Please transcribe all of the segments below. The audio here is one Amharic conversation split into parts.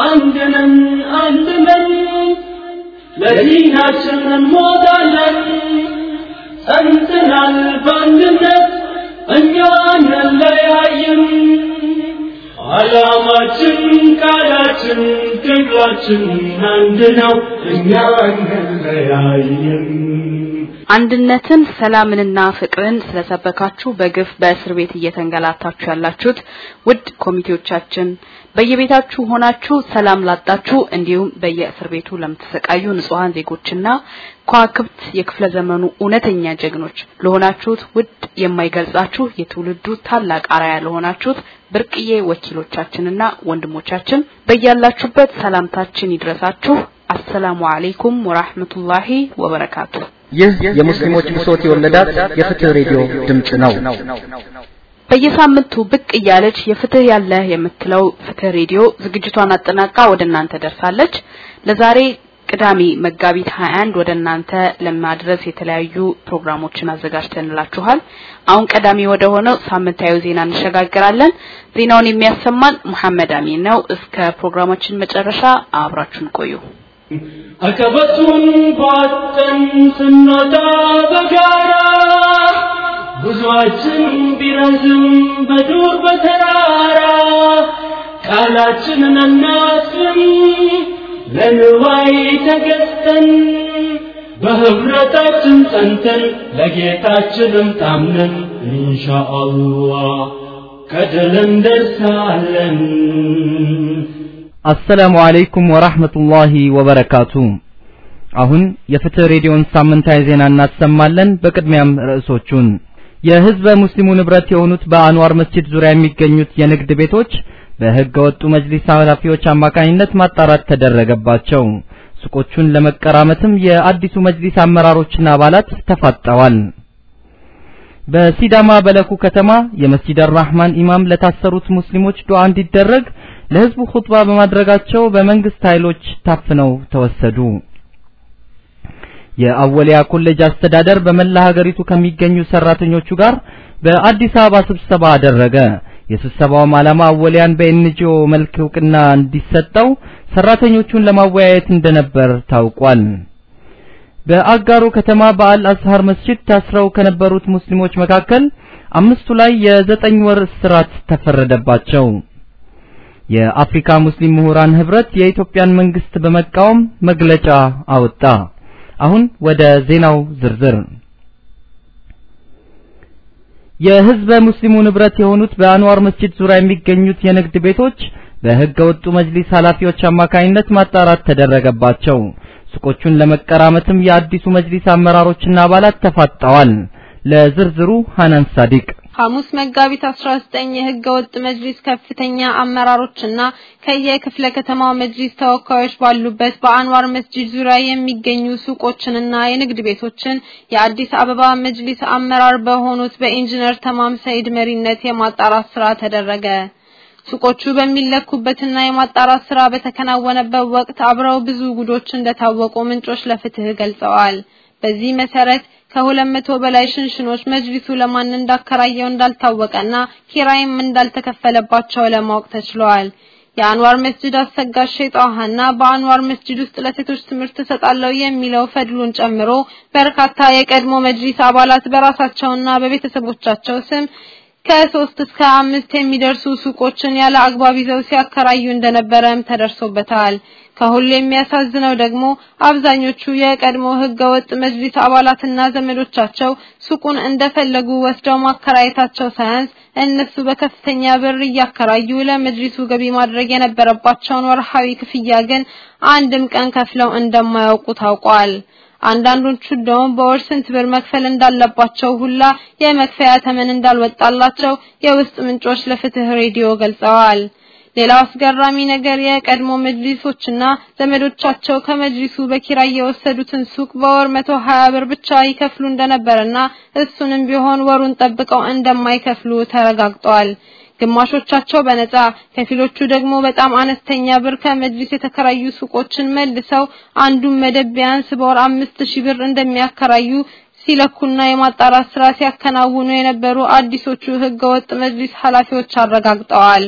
አንድነን አንድነን ለዲናችን እንሞታለን። ጸንተናል በአንድነት እኛ አንለያይም ዓላማችን ቃላችን ትግላችን አንድ ነው እኛ አንለያይም አንድነትን ሰላምንና ፍቅርን ስለሰበካችሁ በግፍ በእስር ቤት እየተንገላታችሁ ያላችሁት ውድ ኮሚቴዎቻችን በየቤታችሁ ሆናችሁ ሰላም ላጣችሁ እንዲሁም በየእስር ቤቱ ለምትሰቃዩ ንጹሃን ዜጎችና ከዋክብት የክፍለ ዘመኑ እውነተኛ ጀግኖች ለሆናችሁት ውድ የማይገልጻችሁ የትውልዱ ታላቅ አርአያ ለሆናችሁት ብርቅዬ ወኪሎቻችንና ወንድሞቻችን በያላችሁበት ሰላምታችን ይድረሳችሁ። አሰላሙ አለይኩም ወራህመቱላሂ ወበረካቱ። ይህ የሙስሊሞች ብሶት የወለዳት የፍትህ ሬዲዮ ድምጽ ነው። በየሳምንቱ ብቅ እያለች የፍትህ ያለ የምትለው ፍትህ ሬዲዮ ዝግጅቷን አጠናቃ ወደ እናንተ ደርሳለች። ለዛሬ ቅዳሜ መጋቢት 21 ወደ እናንተ ለማድረስ የተለያዩ ፕሮግራሞችን አዘጋጅተንላችኋል። አሁን ቀዳሚ ወደ ሆነው ሳምንታዊ ዜና እንሸጋግራለን። ዜናውን የሚያሰማን መሐመድ አሚን ነው። እስከ ፕሮግራማችን መጨረሻ አብራችሁን ቆዩ። አቀበቱን ቧጠን ስንወጣ በጋራ ጉዞአችን ቢረዝም በዱር በተራራ ቃላችንን አናጥፍም ለንዋይ ተገዝተን በህብረታችን ጸንተን ለጌታችንም ታምነን ኢንሻአላህ ከድል እንደርሳለን። አሰላሙ አለይኩም ወራህመቱላሂ ወበረካቱ። አሁን የፍትህ ሬዲዮን ሳምንታዊ ዜና እናሰማለን። በቅድሚያም ርዕሶቹን የህዝበ ሙስሊሙ ንብረት የሆኑት በአንዋር መስጂድ ዙሪያ የሚገኙት የንግድ ቤቶች በህገ ወጡ መጅሊስ ኃላፊዎች አማካኝነት ማጣራት ተደረገባቸው። ሱቆቹን ለመቀራመትም የአዲሱ መጅሊስ አመራሮችና አባላት ተፋጠዋል። በሲዳማ በለኩ ከተማ የመስጂድ አርራህማን ኢማም ለታሰሩት ሙስሊሞች ዱዓ እንዲደረግ ለህዝቡ ኹጥባ በማድረጋቸው በመንግስት ኃይሎች ታፍነው ተወሰዱ። የአወሊያ ኮሌጅ አስተዳደር በመላ ሀገሪቱ ከሚገኙ ሰራተኞቹ ጋር በአዲስ አበባ ስብሰባ አደረገ። የስብሰባውም ዓላማ አወሊያን በ NGO መልክ እውቅና እንዲሰጠው ሰራተኞቹን ለማወያየት እንደነበር ታውቋል። በአጋሮ ከተማ በአል አዝሃር መስጂድ ታስረው ከነበሩት ሙስሊሞች መካከል አምስቱ ላይ የዘጠኝ ወር እስራት ተፈረደባቸው። የአፍሪካ ሙስሊም ምሁራን ህብረት የኢትዮጵያን መንግስት በመቃወም መግለጫ አወጣ። አሁን ወደ ዜናው ዝርዝር የህዝበ ሙስሊሙ ንብረት የሆኑት በአንዋር መስጂድ ዙሪያ የሚገኙት የንግድ ቤቶች በህገ ወጡ መጅሊስ ኃላፊዎች አማካኝነት ማጣራት ተደረገባቸው። ሱቆቹን ለመቀራመትም የአዲሱ መጅሊስ አመራሮችና አባላት ተፋጠዋል። ለዝርዝሩ ሐናን ሳዲቅ ሐሙስ መጋቢት 19 የህገ ወጥ መጅሊስ ከፍተኛ አመራሮችና ከየክፍለ ከተማው መጅሊስ ተወካዮች ባሉበት በአንዋር መስጂድ ዙሪያ የሚገኙ ሱቆችንና የንግድ ቤቶችን የአዲስ አበባ መጅሊስ አመራር በሆኑት በኢንጂነር ተማም ሰይድ መሪነት የማጣራት ስራ ተደረገ። ሱቆቹ በሚለኩበትና የማጣራት ስራ በተከናወነበት ወቅት አብረው ብዙ ጉዶች እንደታወቁ ምንጮች ለፍትህ ገልጸዋል። በዚህ መሰረት ከሁለት መቶ በላይ ሽንሽኖች መጅሊሱ ለማን እንዳከራየው እንዳልታወቀና ኪራይም እንዳልተከፈለባቸው ለማወቅ ተችሏል። የአንዋር መስጂድ አሰጋጅ ሸይጣሃና በአንዋር መስጂድ ውስጥ ለሴቶች ትምህርት እሰጣለሁ የሚለው ፈድሉን ጨምሮ በርካታ የቀድሞ መጅሊስ አባላት በራሳቸውና በቤተሰቦቻቸው ስም ከሶስት እስከ አምስት የሚደርሱ ሱቆችን ያለ አግባብ ይዘው ሲያከራዩ እንደነበረም ተደርሶበታል። ከሁሉ የሚያሳዝነው ደግሞ አብዛኞቹ የቀድሞ ህገወጥ መጅሊስ አባላትና ዘመዶቻቸው ሱቁን እንደፈለጉ ወስደው ማከራየታቸው ሳያንስ እነሱ በከፍተኛ ብር እያከራዩ ለመጅሊሱ ገቢ ማድረግ የነበረባቸውን ወርሃዊ ክፍያ ግን አንድም ቀን ከፍለው እንደማያውቁ ታውቋል። አንዳንዶቹ ደግሞ በወር ስንት ብር መክፈል እንዳለባቸው ሁላ የመክፈያ ተመን እንዳልወጣላቸው የውስጥ ምንጮች ለፍትህ ሬዲዮ ገልጸዋል። ሌላው አስገራሚ ነገር የቀድሞ መጅሊሶችና ዘመዶቻቸው ከመጅሊሱ በኪራይ የወሰዱትን ሱቅ በወር 120 ብር ብቻ ይከፍሉ እንደነበረና እሱንም ቢሆን ወሩን ጠብቀው እንደማይከፍሉ ተረጋግጧል። ግማሾቻቸው በነፃ ከፊሎቹ ደግሞ በጣም አነስተኛ ብር ከመጅሊስ የተከራዩ ሱቆችን መልሰው አንዱን መደብ ቢያንስ በወር አምስት ሺህ ብር እንደሚያከራዩ ሲለኩና የማጣራት ስራ ሲያከናውኑ የነበሩ አዲሶቹ ህገወጥ መጅሊስ ኃላፊዎች አረጋግጠዋል።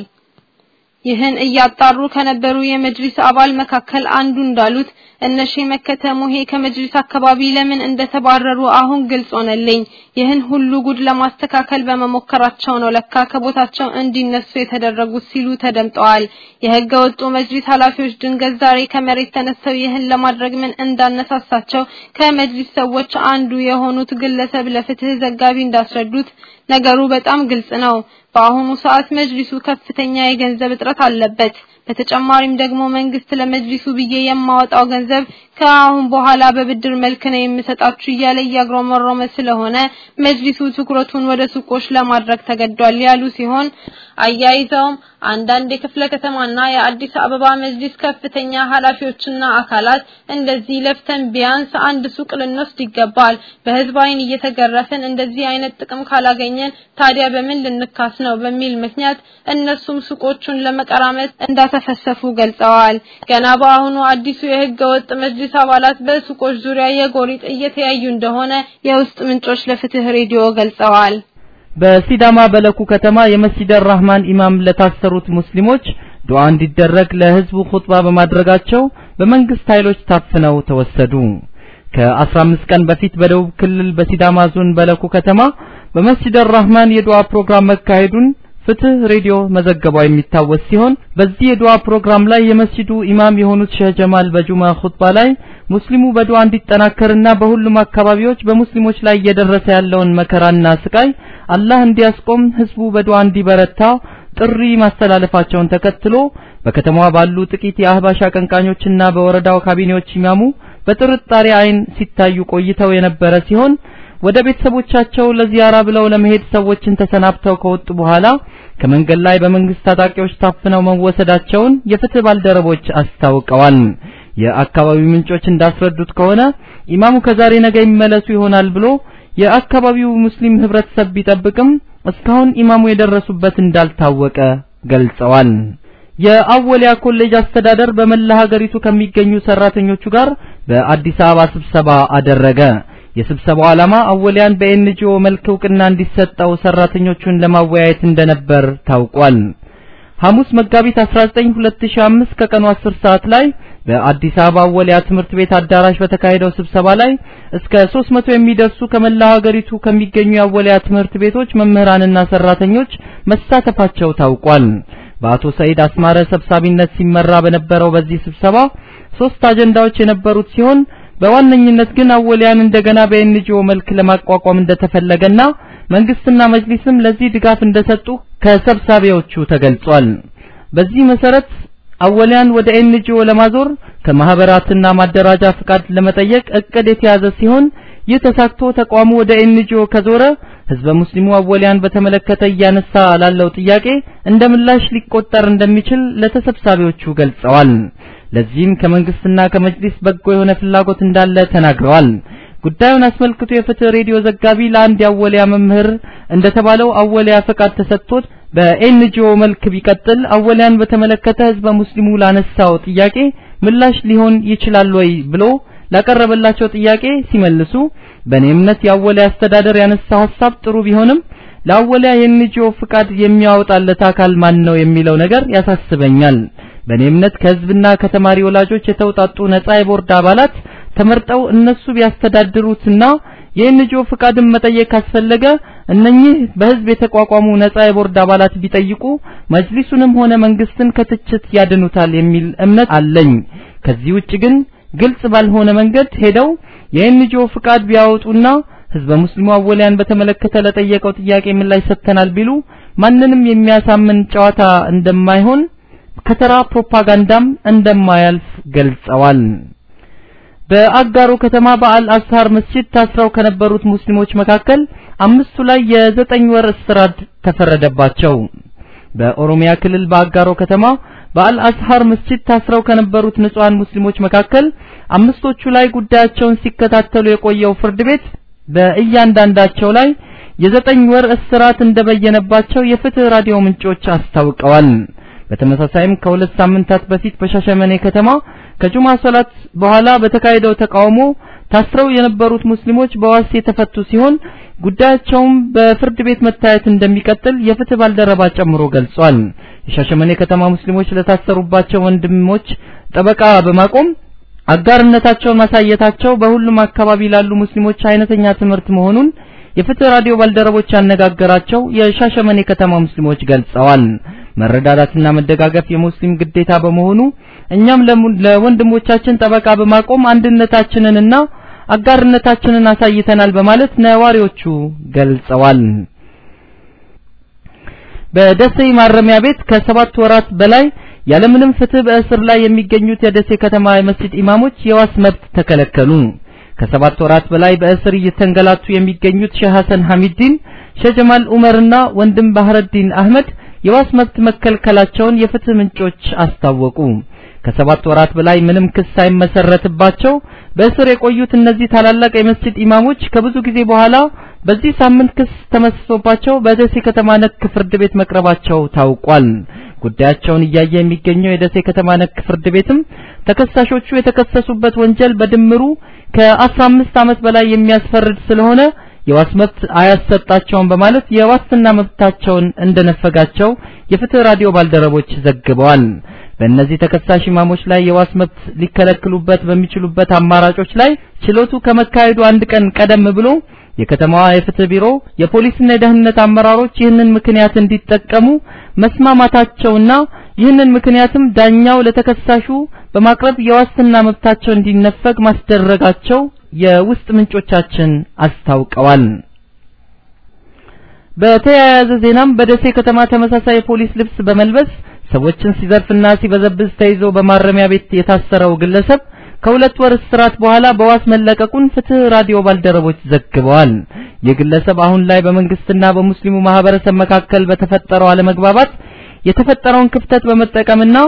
ይህን እያጣሩ ከነበሩ የመጅሊስ አባል መካከል አንዱ እንዳሉት እነሺ መከተ ሙሄ ከመጅሊስ አካባቢ ለምን እንደተባረሩ አሁን ግልጽ ሆነልኝ። ይህን ሁሉ ጉድ ለማስተካከል በመሞከራቸው ነው ለካ ከቦታቸው እንዲነሱ የተደረጉት ሲሉ ተደምጠዋል። የህገ ወጡ መጅሊስ ኃላፊዎች ድንገት ዛሬ ከመሬት ተነስተው ይህን ለማድረግ ምን እንዳነሳሳቸው ከመጅሊስ ሰዎች አንዱ የሆኑት ግለሰብ ለፍትህ ዘጋቢ እንዳስረዱት ነገሩ በጣም ግልጽ ነው። በአሁኑ ሰዓት መጅሊሱ ከፍተኛ የገንዘብ እጥረት አለበት። በተጨማሪም ደግሞ መንግስት ለመጅሊሱ ብዬ የማወጣው ገንዘብ ከአሁን በኋላ በብድር መልክ ነው የምሰጣችሁ እያለ እያግሮመረመ ስለሆነ መጅሊሱ ትኩረቱን ወደ ሱቆች ለማድረግ ተገዷል ያሉ ሲሆን አያይዘውም አንዳንድ የክፍለ ከተማና የአዲስ አበባ መጅሊስ ከፍተኛ ኃላፊዎችና አካላት እንደዚህ ለፍተን ቢያንስ አንድ ሱቅ ልንወስድ ይገባል። በህዝብ አይን እየተገረፍን እንደዚህ አይነት ጥቅም ካላገኘን ታዲያ በምን ልንካስ ነው በሚል ምክንያት እነሱም ሱቆቹን ለመቀራመት እንዳተፈሰፉ ገልጸዋል። ገና በአሁኑ አዲሱ የህገ ወጥ መጅሊስ አባላት በሱቆች ዙሪያ የጎሪጥ እየተያዩ እንደሆነ የውስጥ ምንጮች ለፍትህ ሬዲዮ ገልጸዋል። በሲዳማ በለኩ ከተማ የመስጂድ ራህማን ኢማም ለታሰሩት ሙስሊሞች ዱዓ እንዲደረግ ለህዝቡ ኹጥባ በማድረጋቸው በመንግስት ኃይሎች ታፍነው ተወሰዱ። ከ15 ቀን በፊት በደቡብ ክልል በሲዳማ ዞን በለኩ ከተማ በመስጂድ ራህማን የዱዓ ፕሮግራም መካሄዱን ፍትህ ሬዲዮ መዘገቧ የሚታወስ ሲሆን በዚህ የዱዓ ፕሮግራም ላይ የመስጂዱ ኢማም የሆኑት ሼህ ጀማል በጁማ ኹጥባ ላይ ሙስሊሙ በዱዓ እንዲጠናከርና በሁሉም አካባቢዎች በሙስሊሞች ላይ እየደረሰ ያለውን መከራና ስቃይ አላህ እንዲያስቆም ህዝቡ በዱዓ እንዲበረታ ጥሪ ማስተላለፋቸውን ተከትሎ በከተማዋ ባሉ ጥቂት የአህባሽ አቀንቃኞችና በወረዳው ካቢኔዎች ኢማሙ በጥርጣሬ አይን ሲታዩ ቆይተው የነበረ ሲሆን ወደ ቤተሰቦቻቸው ለዚያራ ብለው ለመሄድ ሰዎችን ተሰናብተው ከወጡ በኋላ ከመንገድ ላይ በመንግስት ታጣቂዎች ታፍነው መወሰዳቸውን የፍትህ ባልደረቦች አስታውቀዋል። የአካባቢው ምንጮች እንዳስረዱት ከሆነ ኢማሙ ከዛሬ ነገ ይመለሱ ይሆናል ብሎ የአካባቢው ሙስሊም ህብረተሰብ ቢጠብቅም እስካሁን ኢማሙ የደረሱበት እንዳልታወቀ ገልጸዋል። የአወሊያ ኮሌጅ አስተዳደር በመላ ሀገሪቱ ከሚገኙ ሰራተኞቹ ጋር በአዲስ አበባ ስብሰባ አደረገ። የስብሰባው ዓላማ አወሊያን በኤንጂኦ መልክ እውቅና እንዲሰጠው ሰራተኞቹን ለማወያየት እንደነበር ታውቋል። ሐሙስ መጋቢት 19 2005 ከቀኑ 10 ሰዓት ላይ በአዲስ አበባ አወሊያ ትምህርት ቤት አዳራሽ በተካሄደው ስብሰባ ላይ እስከ 300 የሚደርሱ ከመላ ሀገሪቱ ከሚገኙ የአወሊያ ትምህርት ቤቶች መምህራንና ሰራተኞች መሳተፋቸው ታውቋል። በአቶ ሰይድ አስማረ ሰብሳቢነት ሲመራ በነበረው በዚህ ስብሰባ ሶስት አጀንዳዎች የነበሩት ሲሆን በዋነኝነት ግን አወሊያን እንደገና በኤንጂኦ መልክ ለማቋቋም እንደተፈለገና መንግስትና መጅሊስም ለዚህ ድጋፍ እንደሰጡ ከሰብሳቢዎቹ ተገልጿል። በዚህ መሰረት አወሊያን ወደ ኤንጂኦ ለማዞር ከማህበራትና ማደራጃ ፍቃድ ለመጠየቅ እቅድ የተያዘ ሲሆን ይህ ተሳክቶ ተቋሙ ወደ NGO ከዞረ ህዝበ ሙስሊሙ አወሊያን በተመለከተ እያነሳ ላለው ጥያቄ እንደ ምላሽ ሊቆጠር እንደሚችል ለተሰብሳቢዎቹ ገልጸዋል። ለዚህም ከመንግስትና ከመጅሊስ በጎ የሆነ ፍላጎት እንዳለ ተናግረዋል። ጉዳዩን አስመልክቶ የፍትህ ሬዲዮ ዘጋቢ ለአንድ የአወሊያ መምህር እንደተባለው አወሊያ ፈቃድ ተሰጥቶት በ NGO መልክ ቢቀጥል አወሊያን በተመለከተ ህዝበ ሙስሊሙ ላነሳው ጥያቄ ምላሽ ሊሆን ይችላል ወይ ብሎ ላቀረበላቸው ጥያቄ ሲመልሱ በእኔ እምነት የአወሊያ አስተዳደር ያነሳው ሐሳብ ጥሩ ቢሆንም ለአወሊያ የኤንጂኦ ፍቃድ የሚያወጣለት አካል ማን ነው የሚለው ነገር ያሳስበኛል። በእኔ እምነት ከህዝብና ከተማሪ ወላጆች የተውጣጡ ነፃ የቦርድ አባላት ተመርጠው እነሱ ቢያስተዳድሩትና የኤንጂኦ ፍቃድን መጠየቅ ካስፈለገ እነኚህ በህዝብ የተቋቋሙ ነፃ የቦርድ አባላት ቢጠይቁ መጅሊሱንም ሆነ መንግስትን ከትችት ያድኑታል የሚል እምነት አለኝ። ከዚህ ውጭ ግን ግልጽ ባልሆነ መንገድ ሄደው የኤንጂኦ ፍቃድ ቢያወጡና ህዝበ ሙስሊሙ አወሊያን በተመለከተ ለጠየቀው ጥያቄ ምላሽ ሰጥተናል ቢሉ ማንንም የሚያሳምን ጨዋታ እንደማይሆን ከተራ ፕሮፓጋንዳም እንደማያልፍ ገልጸዋል። በአጋሮ ከተማ በአል አስሃር መስጂድ ታስረው ከነበሩት ሙስሊሞች መካከል አምስቱ ላይ የዘጠኝ ወር እስራት ተፈረደባቸው። በኦሮሚያ ክልል በአጋሮ ከተማ በአል አስሃር መስጂድ ታስረው ከነበሩት ንጹሃን ሙስሊሞች መካከል አምስቶቹ ላይ ጉዳያቸውን ሲከታተሉ የቆየው ፍርድ ቤት በእያንዳንዳቸው ላይ የዘጠኝ ወር እስራት እንደበየነባቸው የፍትህ ራዲዮ ምንጮች አስታውቀዋል። በተመሳሳይም ከሁለት ሳምንታት በፊት በሻሸመኔ ከተማ ከጁማ ሶላት በኋላ በተካሄደው ተቃውሞ ታስረው የነበሩት ሙስሊሞች በዋስ የተፈቱ ሲሆን ጉዳያቸውም በፍርድ ቤት መታየት እንደሚቀጥል የፍትህ ባልደረባ ጨምሮ ገልጿል። የሻሸመኔ ከተማ ሙስሊሞች ለታሰሩባቸው ወንድሞች ጠበቃ በማቆም አጋርነታቸውን ማሳየታቸው በሁሉም አካባቢ ላሉ ሙስሊሞች አይነተኛ ትምህርት መሆኑን የፍትህ ራዲዮ ባልደረቦች ያነጋገራቸው የሻሸመኔ ከተማ ሙስሊሞች ገልጸዋል። መረዳዳትና መደጋገፍ የሙስሊም ግዴታ በመሆኑ እኛም ለወንድሞቻችን ጠበቃ በማቆም አንድነታችንንና አጋርነታችንን አሳይተናል በማለት ነዋሪዎቹ ገልጸዋል። በደሴ ማረሚያ ቤት ከሰባት ወራት በላይ ያለምንም ፍትህ በእስር ላይ የሚገኙት የደሴ ከተማ የመስጂድ ኢማሞች የዋስ መብት ተከለከሉ። ከሰባት ወራት በላይ በእስር እየተንገላቱ የሚገኙት ሼህ ሐሰን ሐሚዲን፣ ሼህ ጀማል ዑመርና ወንድም ባህረዲን አህመድ የዋስ መብት መከልከላቸውን የፍትህ ምንጮች አስታወቁ። ከሰባት ወራት በላይ ምንም ክስ ሳይመሰረትባቸው በእስር የቆዩት እነዚህ ታላላቅ የመስጂድ ኢማሞች ከብዙ ጊዜ በኋላ በዚህ ሳምንት ክስ ተመስርቶባቸው በደሴ ከተማ ነክ ፍርድ ቤት መቅረባቸው ታውቋል። ጉዳያቸውን እያየ የሚገኘው የደሴ ከተማ ነክ ፍርድ ቤትም ተከሳሾቹ የተከሰሱበት ወንጀል በድምሩ ከ15 ዓመት በላይ የሚያስፈርድ ስለሆነ የዋስ መብት አያሰጣቸውም በማለት የዋስትና መብታቸውን እንደነፈጋቸው የፍትህ ራዲዮ ባልደረቦች ዘግበዋል። በእነዚህ ተከሳሽ ኢማሞች ላይ የዋስ መብት ሊከለክሉበት በሚችሉበት አማራጮች ላይ ችሎቱ ከመካሄዱ አንድ ቀን ቀደም ብሎ የከተማዋ የፍትህ ቢሮ የፖሊስና የደህንነት አመራሮች ይህንን ምክንያት እንዲጠቀሙ መስማማታቸውና ይህንን ምክንያትም ዳኛው ለተከሳሹ በማቅረብ የዋስትና መብታቸው እንዲነፈግ ማስደረጋቸው የውስጥ ምንጮቻችን አስታውቀዋል። በተያያዘ ዜናም በደሴ ከተማ ተመሳሳይ የፖሊስ ልብስ በመልበስ ሰዎችን ሲዘርፍና ሲበዘብዝ ተይዞ በማረሚያ ቤት የታሰረው ግለሰብ ከሁለት ወር እስራት በኋላ በዋስ መለቀቁን ፍትህ ራዲዮ ባልደረቦች ዘግበዋል። ይህ ግለሰብ አሁን ላይ በመንግስትና በሙስሊሙ ማህበረሰብ መካከል በተፈጠረው አለመግባባት የተፈጠረውን ክፍተት በመጠቀምና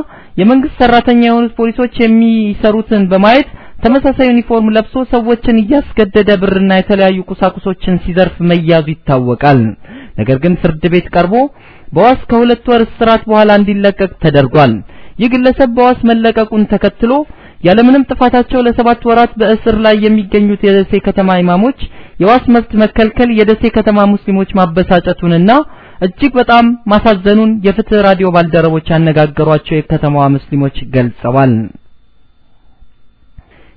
የመንግስት ሰራተኛ የሆኑት ፖሊሶች የሚሰሩትን በማየት ተመሳሳይ ዩኒፎርም ለብሶ ሰዎችን እያስገደደ ብርና የተለያዩ ቁሳቁሶችን ሲዘርፍ መያዙ ይታወቃል። ነገር ግን ፍርድ ቤት ቀርቦ በዋስ ከሁለት ወር እስራት በኋላ እንዲለቀቅ ተደርጓል። ይህ ግለሰብ በዋስ መለቀቁን ተከትሎ ያለምንም ጥፋታቸው ለሰባት ወራት በእስር ላይ የሚገኙት የደሴ ከተማ ኢማሞች የዋስ መብት መከልከል የደሴ ከተማ ሙስሊሞች ማበሳጨቱንና እጅግ በጣም ማሳዘኑን የፍትህ ራዲዮ ባልደረቦች ያነጋገሯቸው የከተማዋ ሙስሊሞች ገልጸዋል።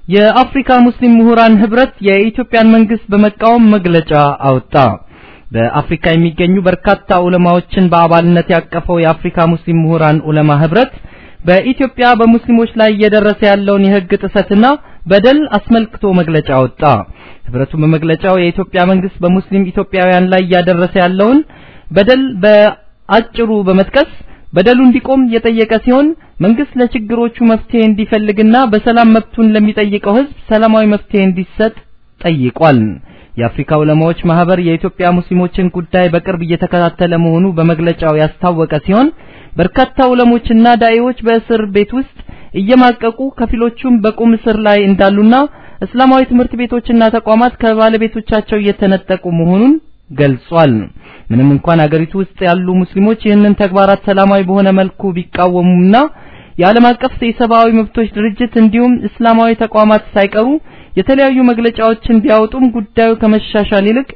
የአፍሪካ ሙስሊም ምሁራን ህብረት የኢትዮጵያን መንግስት በመቃወም መግለጫ አወጣ። በአፍሪካ የሚገኙ በርካታ ዑለማዎችን በአባልነት ያቀፈው የአፍሪካ ሙስሊም ምሁራን ዑለማ ህብረት በኢትዮጵያ በሙስሊሞች ላይ እየደረሰ ያለውን የህግ ጥሰትና በደል አስመልክቶ መግለጫ አወጣ። ህብረቱ በመግለጫው የኢትዮጵያ መንግስት በሙስሊም ኢትዮጵያውያን ላይ እያደረሰ ያለውን በደል በአጭሩ በመጥቀስ በደሉ እንዲቆም የጠየቀ ሲሆን መንግስት ለችግሮቹ መፍትሄ እንዲፈልግና በሰላም መብቱን ለሚጠይቀው ህዝብ ሰላማዊ መፍትሄ እንዲሰጥ ጠይቋል። የአፍሪካ ዑለማዎች ማህበር የኢትዮጵያ ሙስሊሞችን ጉዳይ በቅርብ እየተከታተለ መሆኑ በመግለጫው ያስታወቀ ሲሆን በርካታ ዑለሞችና ዳኢዎች በእስር ቤት ውስጥ እየማቀቁ ከፊሎቹም በቁም እስር ላይ እንዳሉና እስላማዊ ትምህርት ቤቶችና ተቋማት ከባለቤቶቻቸው እየተነጠቁ መሆኑን ገልጿል። ምንም እንኳን አገሪቱ ውስጥ ያሉ ሙስሊሞች ይህንን ተግባራት ሰላማዊ በሆነ መልኩ ቢቃወሙና የዓለም አቀፍ የሰብአዊ መብቶች ድርጅት እንዲሁም እስላማዊ ተቋማት ሳይቀሩ የተለያዩ መግለጫዎችን ቢያወጡም ጉዳዩ ከመሻሻል ይልቅ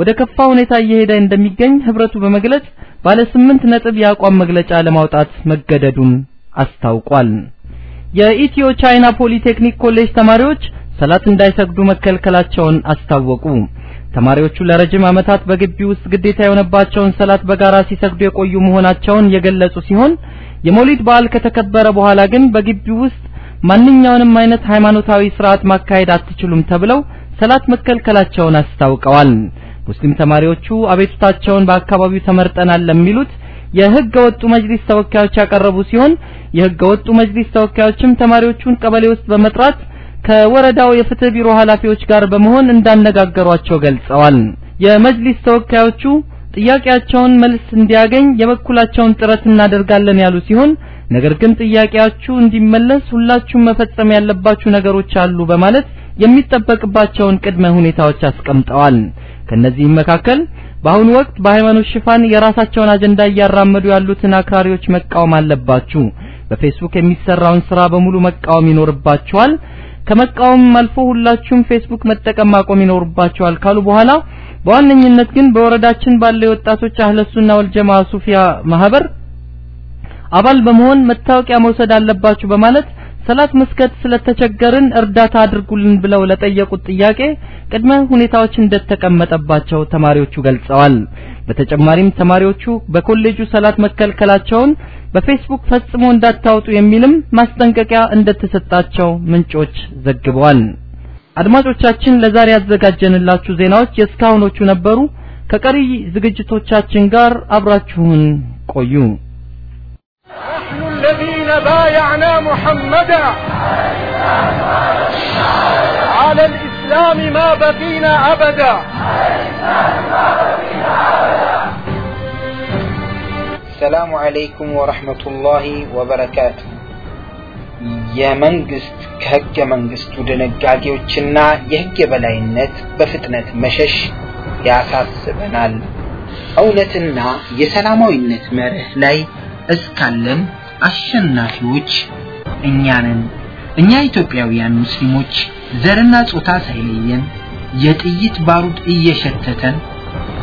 ወደ ከፋ ሁኔታ እየሄደ እንደሚገኝ ህብረቱ በመግለጽ ባለ ስምንት ነጥብ የአቋም መግለጫ ለማውጣት መገደዱን አስታውቋል። የኢትዮ ቻይና ፖሊቴክኒክ ኮሌጅ ተማሪዎች ሰላት እንዳይሰግዱ መከልከላቸውን አስታወቁ። ተማሪዎቹ ለረጅም ዓመታት በግቢ ውስጥ ግዴታ የሆነባቸውን ሰላት በጋራ ሲሰግዱ የቆዩ መሆናቸውን የገለጹ ሲሆን የመውሊድ በዓል ከተከበረ በኋላ ግን በግቢ ውስጥ ማንኛውንም አይነት ሃይማኖታዊ ስርዓት ማካሄድ አትችሉም ተብለው ሰላት መከልከላቸውን አስታውቀዋል። ሙስሊም ተማሪዎቹ አቤቱታቸውን በአካባቢው ተመርጠናል ለሚሉት የህገ ወጡ መጅሊስ ተወካዮች ያቀረቡ ሲሆን የህገ ወጡ መጅሊስ ተወካዮችም ተማሪዎቹን ቀበሌ ውስጥ በመጥራት ከወረዳው የፍትህ ቢሮ ኃላፊዎች ጋር በመሆን እንዳነጋገሯቸው ገልጸዋል። የመጅሊስ ተወካዮቹ ጥያቄያቸውን መልስ እንዲያገኝ የበኩላቸውን ጥረት እናደርጋለን ያሉ ሲሆን ነገር ግን ጥያቄያችሁ እንዲመለስ ሁላችሁም መፈጸም ያለባችሁ ነገሮች አሉ በማለት የሚጠበቅባቸውን ቅድመ ሁኔታዎች አስቀምጠዋል። ከነዚህም መካከል በአሁኑ ወቅት በሃይማኖት ሽፋን የራሳቸውን አጀንዳ እያራመዱ ያሉትን አክራሪዎች መቃወም አለባችሁ። በፌስቡክ የሚሰራውን ስራ በሙሉ መቃወም ይኖርባችኋል። ከመቃወም አልፎ ሁላችሁም ፌስቡክ መጠቀም ማቆም ይኖርባችኋል ካሉ በኋላ በዋነኝነት ግን በወረዳችን ባለው የወጣቶች አህለሱና ወልጀማ ሱፊያ ማህበር አባል በመሆን መታወቂያ መውሰድ አለባችሁ በማለት ሰላት መስገድ ስለተቸገርን እርዳታ አድርጉልን ብለው ለጠየቁት ጥያቄ ቅድመ ሁኔታዎች እንደተቀመጠባቸው ተማሪዎቹ ገልጸዋል። በተጨማሪም ተማሪዎቹ በኮሌጁ ሰላት መከልከላቸውን በፌስቡክ ፈጽሞ እንዳታወጡ የሚልም ማስጠንቀቂያ እንደተሰጣቸው ምንጮች ዘግበዋል። አድማጮቻችን ለዛሬ ያዘጋጀንላችሁ ዜናዎች የእስካሁኖቹ ነበሩ። ከቀሪ ዝግጅቶቻችን ጋር አብራችሁን ቆዩ። نحن الذين بايعنا محمدا على الإسلام ما بقينا أبدا አሰላሙ አለይኩም ወረህመቱላሂ ወበረካቱ። የመንግስት ከህገ መንግስቱ ድንጋጌዎችና የህግ የበላይነት በፍጥነት መሸሽ ያሳስበናል። እውነትና የሰላማዊነት መርህ ላይ እስካለን አሸናፊዎች እኛንን እኛ ኢትዮጵያውያን ሙስሊሞች ዘርና ጾታ ሳይለየን የጥይት ባሩድ እየሸተተን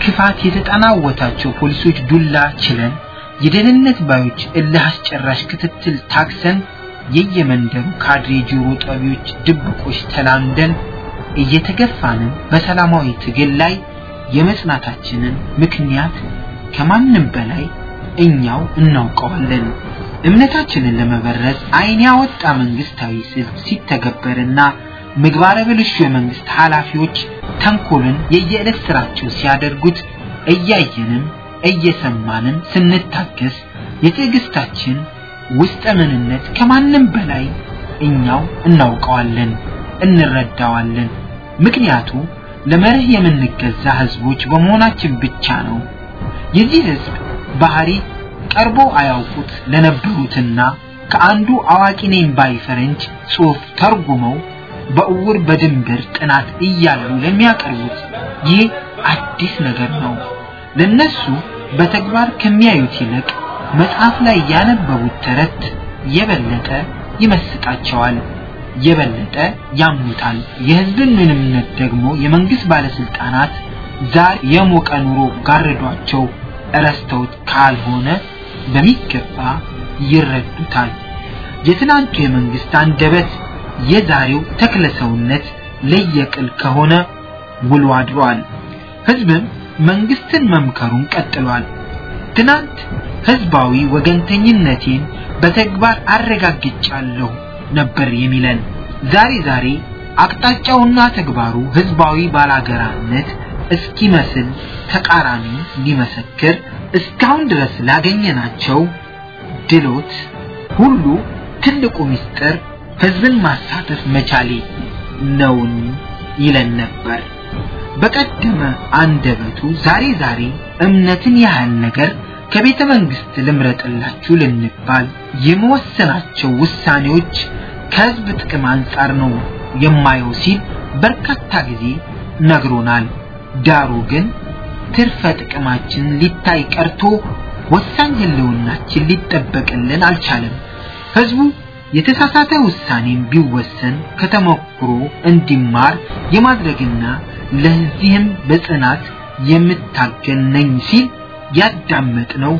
ክፋት የተጠናወታቸው ፖሊሶች ዱላ ችለን የደህንነት ባዮች እልህ አስጨራሽ ክትትል ታክሰን የየመንደሩ ካድሬ ጆሮ ጠቢዎች ድብቆች ተላምደን እየተገፋንን በሰላማዊ ትግል ላይ የመጽናታችንን ምክንያት ከማንም በላይ እኛው እናውቀዋለን። እምነታችንን ለመበረዝ አይን ያወጣ መንግስታዊ ስልት ሲተገበርና ምግባረ ብልሹ የመንግስት ኃላፊዎች ተንኮልን የየዕለት ስራቸው ሲያደርጉት እያየንም እየሰማንም ስንታገስ የትዕግስታችን ውስጠ ምንነት ከማንም በላይ እኛው እናውቀዋለን፣ እንረዳዋለን። ምክንያቱ ለመርህ የምንገዛ ህዝቦች በመሆናችን ብቻ ነው። የዚህ ህዝብ ባህሪ ቀርቦ አያውቁት ለነበሩትና ከአንዱ አዋቂ ነኝ ባይ ፈረንጅ ጽሑፍ ተርጉመው በእውር በድንበር ጥናት እያሉ ለሚያቀርቡት ይህ አዲስ ነገር ነው። ለነሱ በተግባር ከሚያዩት ይልቅ መጽሐፍ ላይ ያነበቡት ተረት የበለጠ ይመስጣቸዋል፣ የበለጠ ያምኑታል። የህዝብን ምንምነት ደግሞ የመንግስት ባለስልጣናት ዛሬ የሞቀ ኑሮ ጋርዷቸው እረስተውት ካልሆነ በሚገባ ይረዱታል። የትናንቱ የመንግስት አንደበት የዛሬው ተክለ ሰውነት ለየቅል ከሆነ ውሎ አድሯል። ህዝብም መንግስትን መምከሩን ቀጥሏል። ትናንት ህዝባዊ ወገንተኝነቴን በተግባር አረጋግጫለሁ ነበር የሚለን። ዛሬ ዛሬ አቅጣጫውና ተግባሩ ህዝባዊ ባላገራነት እስኪመስል ተቃራኒ ሊመሰክር እስካሁን ድረስ ላገኘናቸው ድሎት ሁሉ ትልቁ ምስጢር ህዝብን ማሳተፍ መቻሌ ነውን ይለን ነበር። በቀደመ አንደበቱ ዛሬ ዛሬ እምነትን ያህል ነገር ከቤተ መንግስት ልምረጥላችሁ ልንባል የመወሰናቸው ውሳኔዎች ከህዝብ ጥቅም አንጻር ነው የማየው ሲል በርካታ ጊዜ ነግሮናል። ዳሩ ግን ትርፈ ጥቅማችን ሊታይ ቀርቶ ወሳኝ ህልውናችን ሊጠበቅልን አልቻለም። ህዝቡ የተሳሳተ ውሳኔም ቢወሰን ከተሞክሮ እንዲማር የማድረግና ለዚህም በጽናት የምታገል ሲል ያዳመጥነው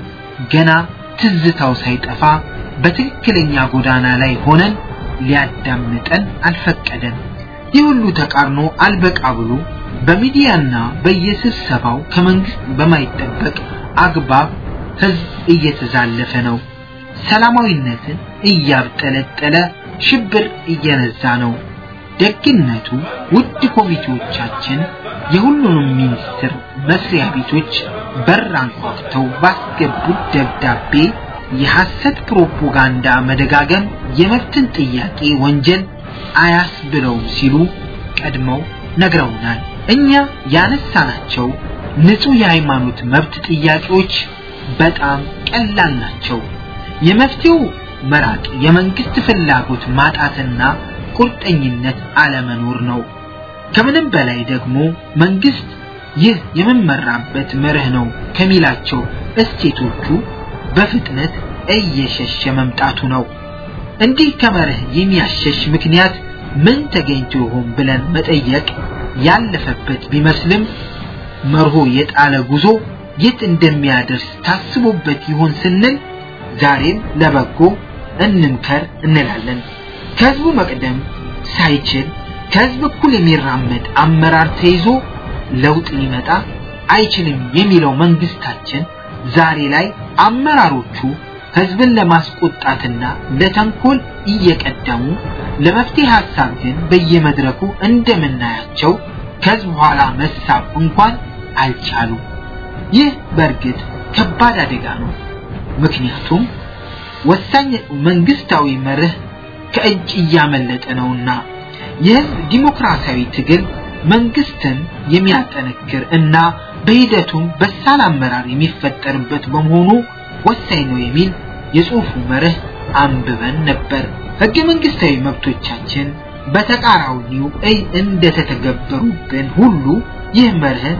ገና ትዝታው ሳይጠፋ በትክክለኛ ጎዳና ላይ ሆነን ሊያዳምጠን አልፈቀደም። ይህ ሁሉ ተቃርኖ አልበቃ ብሎ በሚዲያና በየስብሰባው ከመንግስት በማይጠበቅ አግባብ ህዝብ እየተዛለፈ ነው። ሰላማዊነትን እያብጠለጠለ ሽብር እየነዛ ነው። ደግነቱ ውድ ኮሚቴዎቻችን የሁሉንም ሚኒስቴር መስሪያ ቤቶች በር አንኳኩተው ባስገቡት ደብዳቤ የሐሰት ፕሮፓጋንዳ መደጋገም የመብትን ጥያቄ ወንጀል አያስብለውም ሲሉ ቀድመው ነግረውናል። እኛ ያነሳናቸው ንጹህ የሃይማኖት መብት ጥያቄዎች በጣም ቀላል ናቸው። የመፍትሄው መራቅ የመንግስት ፍላጎት ማጣትና ቁርጠኝነት አለመኖር ነው። ከምንም በላይ ደግሞ መንግስት ይህ የምመራበት መርህ ነው ከሚላቸው እሴቶቹ በፍጥነት እየሸሸ መምጣቱ ነው። እንዲህ ከመርህ የሚያሸሽ ምክንያት ምን ተገኝቶ ይሆን ብለን መጠየቅ ያለፈበት ቢመስልም መርሆ የጣለ ጉዞ የት እንደሚያደርስ ታስቦበት ይሆን ስንል ዛሬም ለበጎ እንምከር እንላለን። ከህዝቡ መቅደም ሳይችል ከህዝብ እኩል የሚራመድ አመራር ተይዞ ለውጥ ሊመጣ አይችልም የሚለው መንግስታችን ዛሬ ላይ አመራሮቹ ህዝብን ለማስቆጣትና ለተንኮል እየቀደሙ ለመፍትሄ ሀሳብ ግን በየመድረኩ እንደምናያቸው ከህዝብ ኋላ መሳብ እንኳን አልቻሉ። ይህ በእርግጥ ከባድ አደጋ ነው። ምክንያቱም ወሳኝ መንግስታዊ መርህ ከእጅ እያመለጠ ነውና የህዝብ ዲሞክራሲያዊ ትግል መንግስትን የሚያጠነክር እና በሂደቱም በሳል አመራር የሚፈጠርበት በመሆኑ ወሳኝ ነው የሚል የጽሁፉ መርህ አንብበን ነበር። ህገ መንግስታዊ መብቶቻችን በተቃራኒው እይ እንደተተገበሩብን ሁሉ ይህ መርህ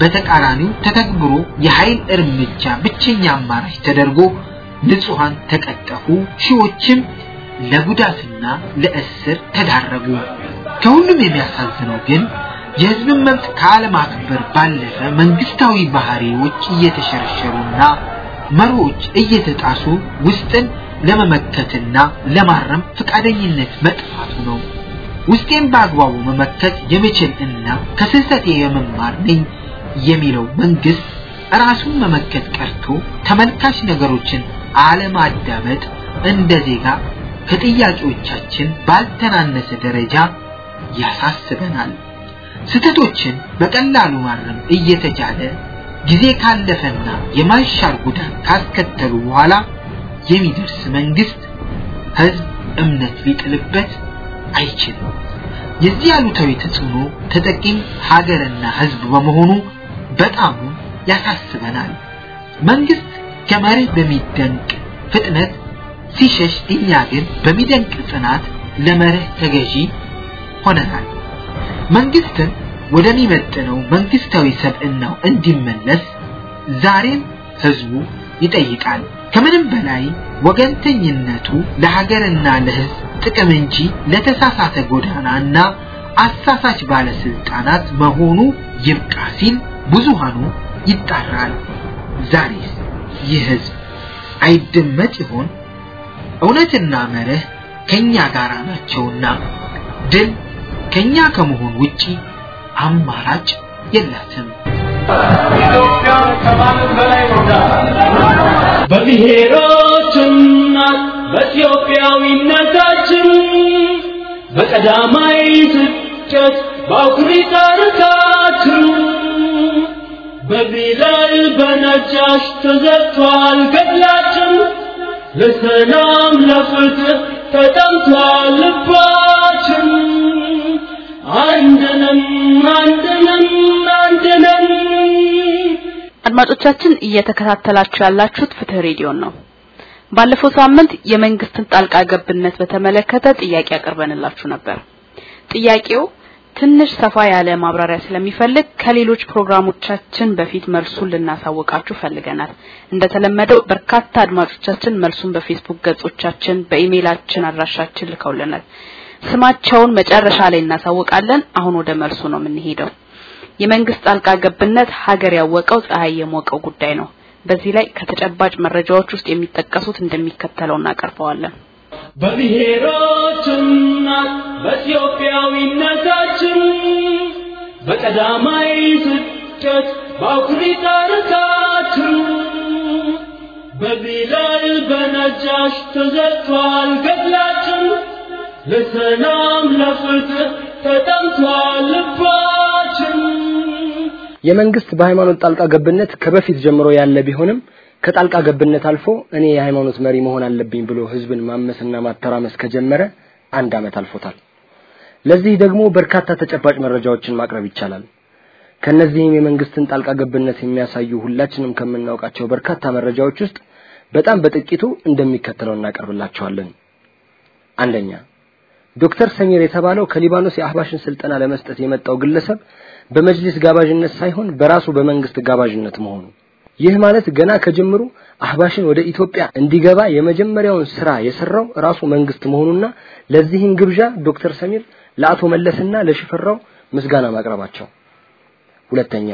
በተቃራኒው ተተግብሮ የኃይል እርምጃ ብቸኛ አማራጭ ተደርጎ ንጹሃን ተቀጠፉ፣ ሺዎችም ለጉዳትና ለእስር ተዳረጉ። ከሁሉም የሚያሳዝነው ግን የህዝብን መብት ከአለማክበር ባለፈ መንግስታዊ ባህሪዎች እየተሸረሸሩና መርሆች እየተጣሱ ውስጥን ለመመከትና ለማረም ፈቃደኝነት መጥፋቱ ነው። ውስጤን በአግባቡ መመከት የምችል እና ከስህተቴ የመማር ነኝ የሚለው መንግስት ራሱን መመከት ቀርቶ ተመልካች ነገሮችን አለማዳመጥ እንደ ዜጋ ከጥያቄዎቻችን ባልተናነሰ ደረጃ ያሳስበናል። ስህተቶችን በቀላሉ ማረም እየተቻለ ጊዜ ካለፈና የማይሻር ጉዳት ካስከተሉ በኋላ የሚደርስ መንግስት ህዝብ እምነት ሊጥልበት አይችልም። የዚህ አሉታዊ ተጽዕኖ ተጠቂም ሀገርና ህዝብ በመሆኑ በጣም ያሳስበናል። መንግስት ከመርህ በሚደንቅ ፍጥነት ሲሸሽ፣ እኛ ግን በሚደንቅ ጽናት ለመርህ ተገዢ ሆነናል። መንግስትን ወደሚመጥነው መንግስታዊ ሰብዕናው እንዲመለስ ዛሬም ህዝቡ ይጠይቃል። ከምንም በላይ ወገንተኝነቱ ለሀገርና ለህዝብ ጥቅም እንጂ ለተሳሳተ ጎዳናና አሳሳች ባለስልጣናት መሆኑ ይብቃ ሲል ብዙሃኑ ይጣራል። ዛሬስ ይህ ህዝብ አይደመጥ ይሆን? እውነትና መርህ ከኛ ጋር ናቸውና ድል ከኛ ከመሆን ውጪ አማራጭ የላትም። ኢትዮጵያ ከማንም በላይ በብሔሮችና በኢትዮጵያዊነታችን በቀዳማይ ስደት በአኩሪ ታሪካችን በቢላል በነጃሽ ተዘግቷል ገድላችን ለሰላም ለፍትህ ተጠምቷል ልባችን አንድነን አንድነን አንድነን አድማጮቻችን እየተከታተላችሁ ያላችሁት ፍትህ ሬዲዮን ነው። ባለፈው ሳምንት የመንግስትን ጣልቃ ገብነት በተመለከተ ጥያቄ አቅርበንላችሁ ነበር። ጥያቄው ትንሽ ሰፋ ያለ ማብራሪያ ስለሚፈልግ ከሌሎች ፕሮግራሞቻችን በፊት መልሱን ልናሳውቃችሁ ፈልገናል። እንደተለመደው በርካታ አድማጮቻችን መልሱን በፌስቡክ ገጾቻችን፣ በኢሜይላችን አድራሻችን ልከውልናል። ስማቸውን መጨረሻ ላይ እናሳውቃለን። አሁን ወደ መልሱ ነው የምንሄደው። የመንግስት ጣልቃ ገብነት ሀገር ያወቀው ፀሐይ የሞቀው ጉዳይ ነው። በዚህ ላይ ከተጨባጭ መረጃዎች ውስጥ የሚጠቀሱት እንደሚከተለው እናቀርበዋለን። በብሔሮችና በኢትዮጵያዊነታችን በቀዳማይ ስደት በአኩሪ ታሪካችን በቢላል በነጃሽ ተዘግቷል ገድላችን። ለሰላም ለፍትህ ተጠምቷል ልባችን። የመንግስት በሃይማኖት ጣልቃ ገብነት ከበፊት ጀምሮ ያለ ቢሆንም ከጣልቃ ገብነት አልፎ እኔ የሃይማኖት መሪ መሆን አለብኝ ብሎ ህዝብን ማመስና ማተራመስ ከጀመረ አንድ አመት አልፎታል። ለዚህ ደግሞ በርካታ ተጨባጭ መረጃዎችን ማቅረብ ይቻላል። ከነዚህም የመንግስትን ጣልቃ ገብነት የሚያሳዩ ሁላችንም ከምናውቃቸው በርካታ መረጃዎች ውስጥ በጣም በጥቂቱ እንደሚከተለው እናቀርብላችኋለን። አንደኛ ዶክተር ሰሚር የተባለው ከሊባኖስ የአህባሽን ስልጠና ለመስጠት የመጣው ግለሰብ በመጅሊስ ጋባዥነት ሳይሆን በራሱ በመንግስት ጋባዥነት መሆኑ። ይህ ማለት ገና ከጅምሩ አህባሽን ወደ ኢትዮጵያ እንዲገባ የመጀመሪያውን ስራ የሰራው ራሱ መንግስት መሆኑና ለዚህም ግብዣ ዶክተር ሰሚር ለአቶ መለስና ለሽፈራው ምስጋና ማቅረባቸው። ሁለተኛ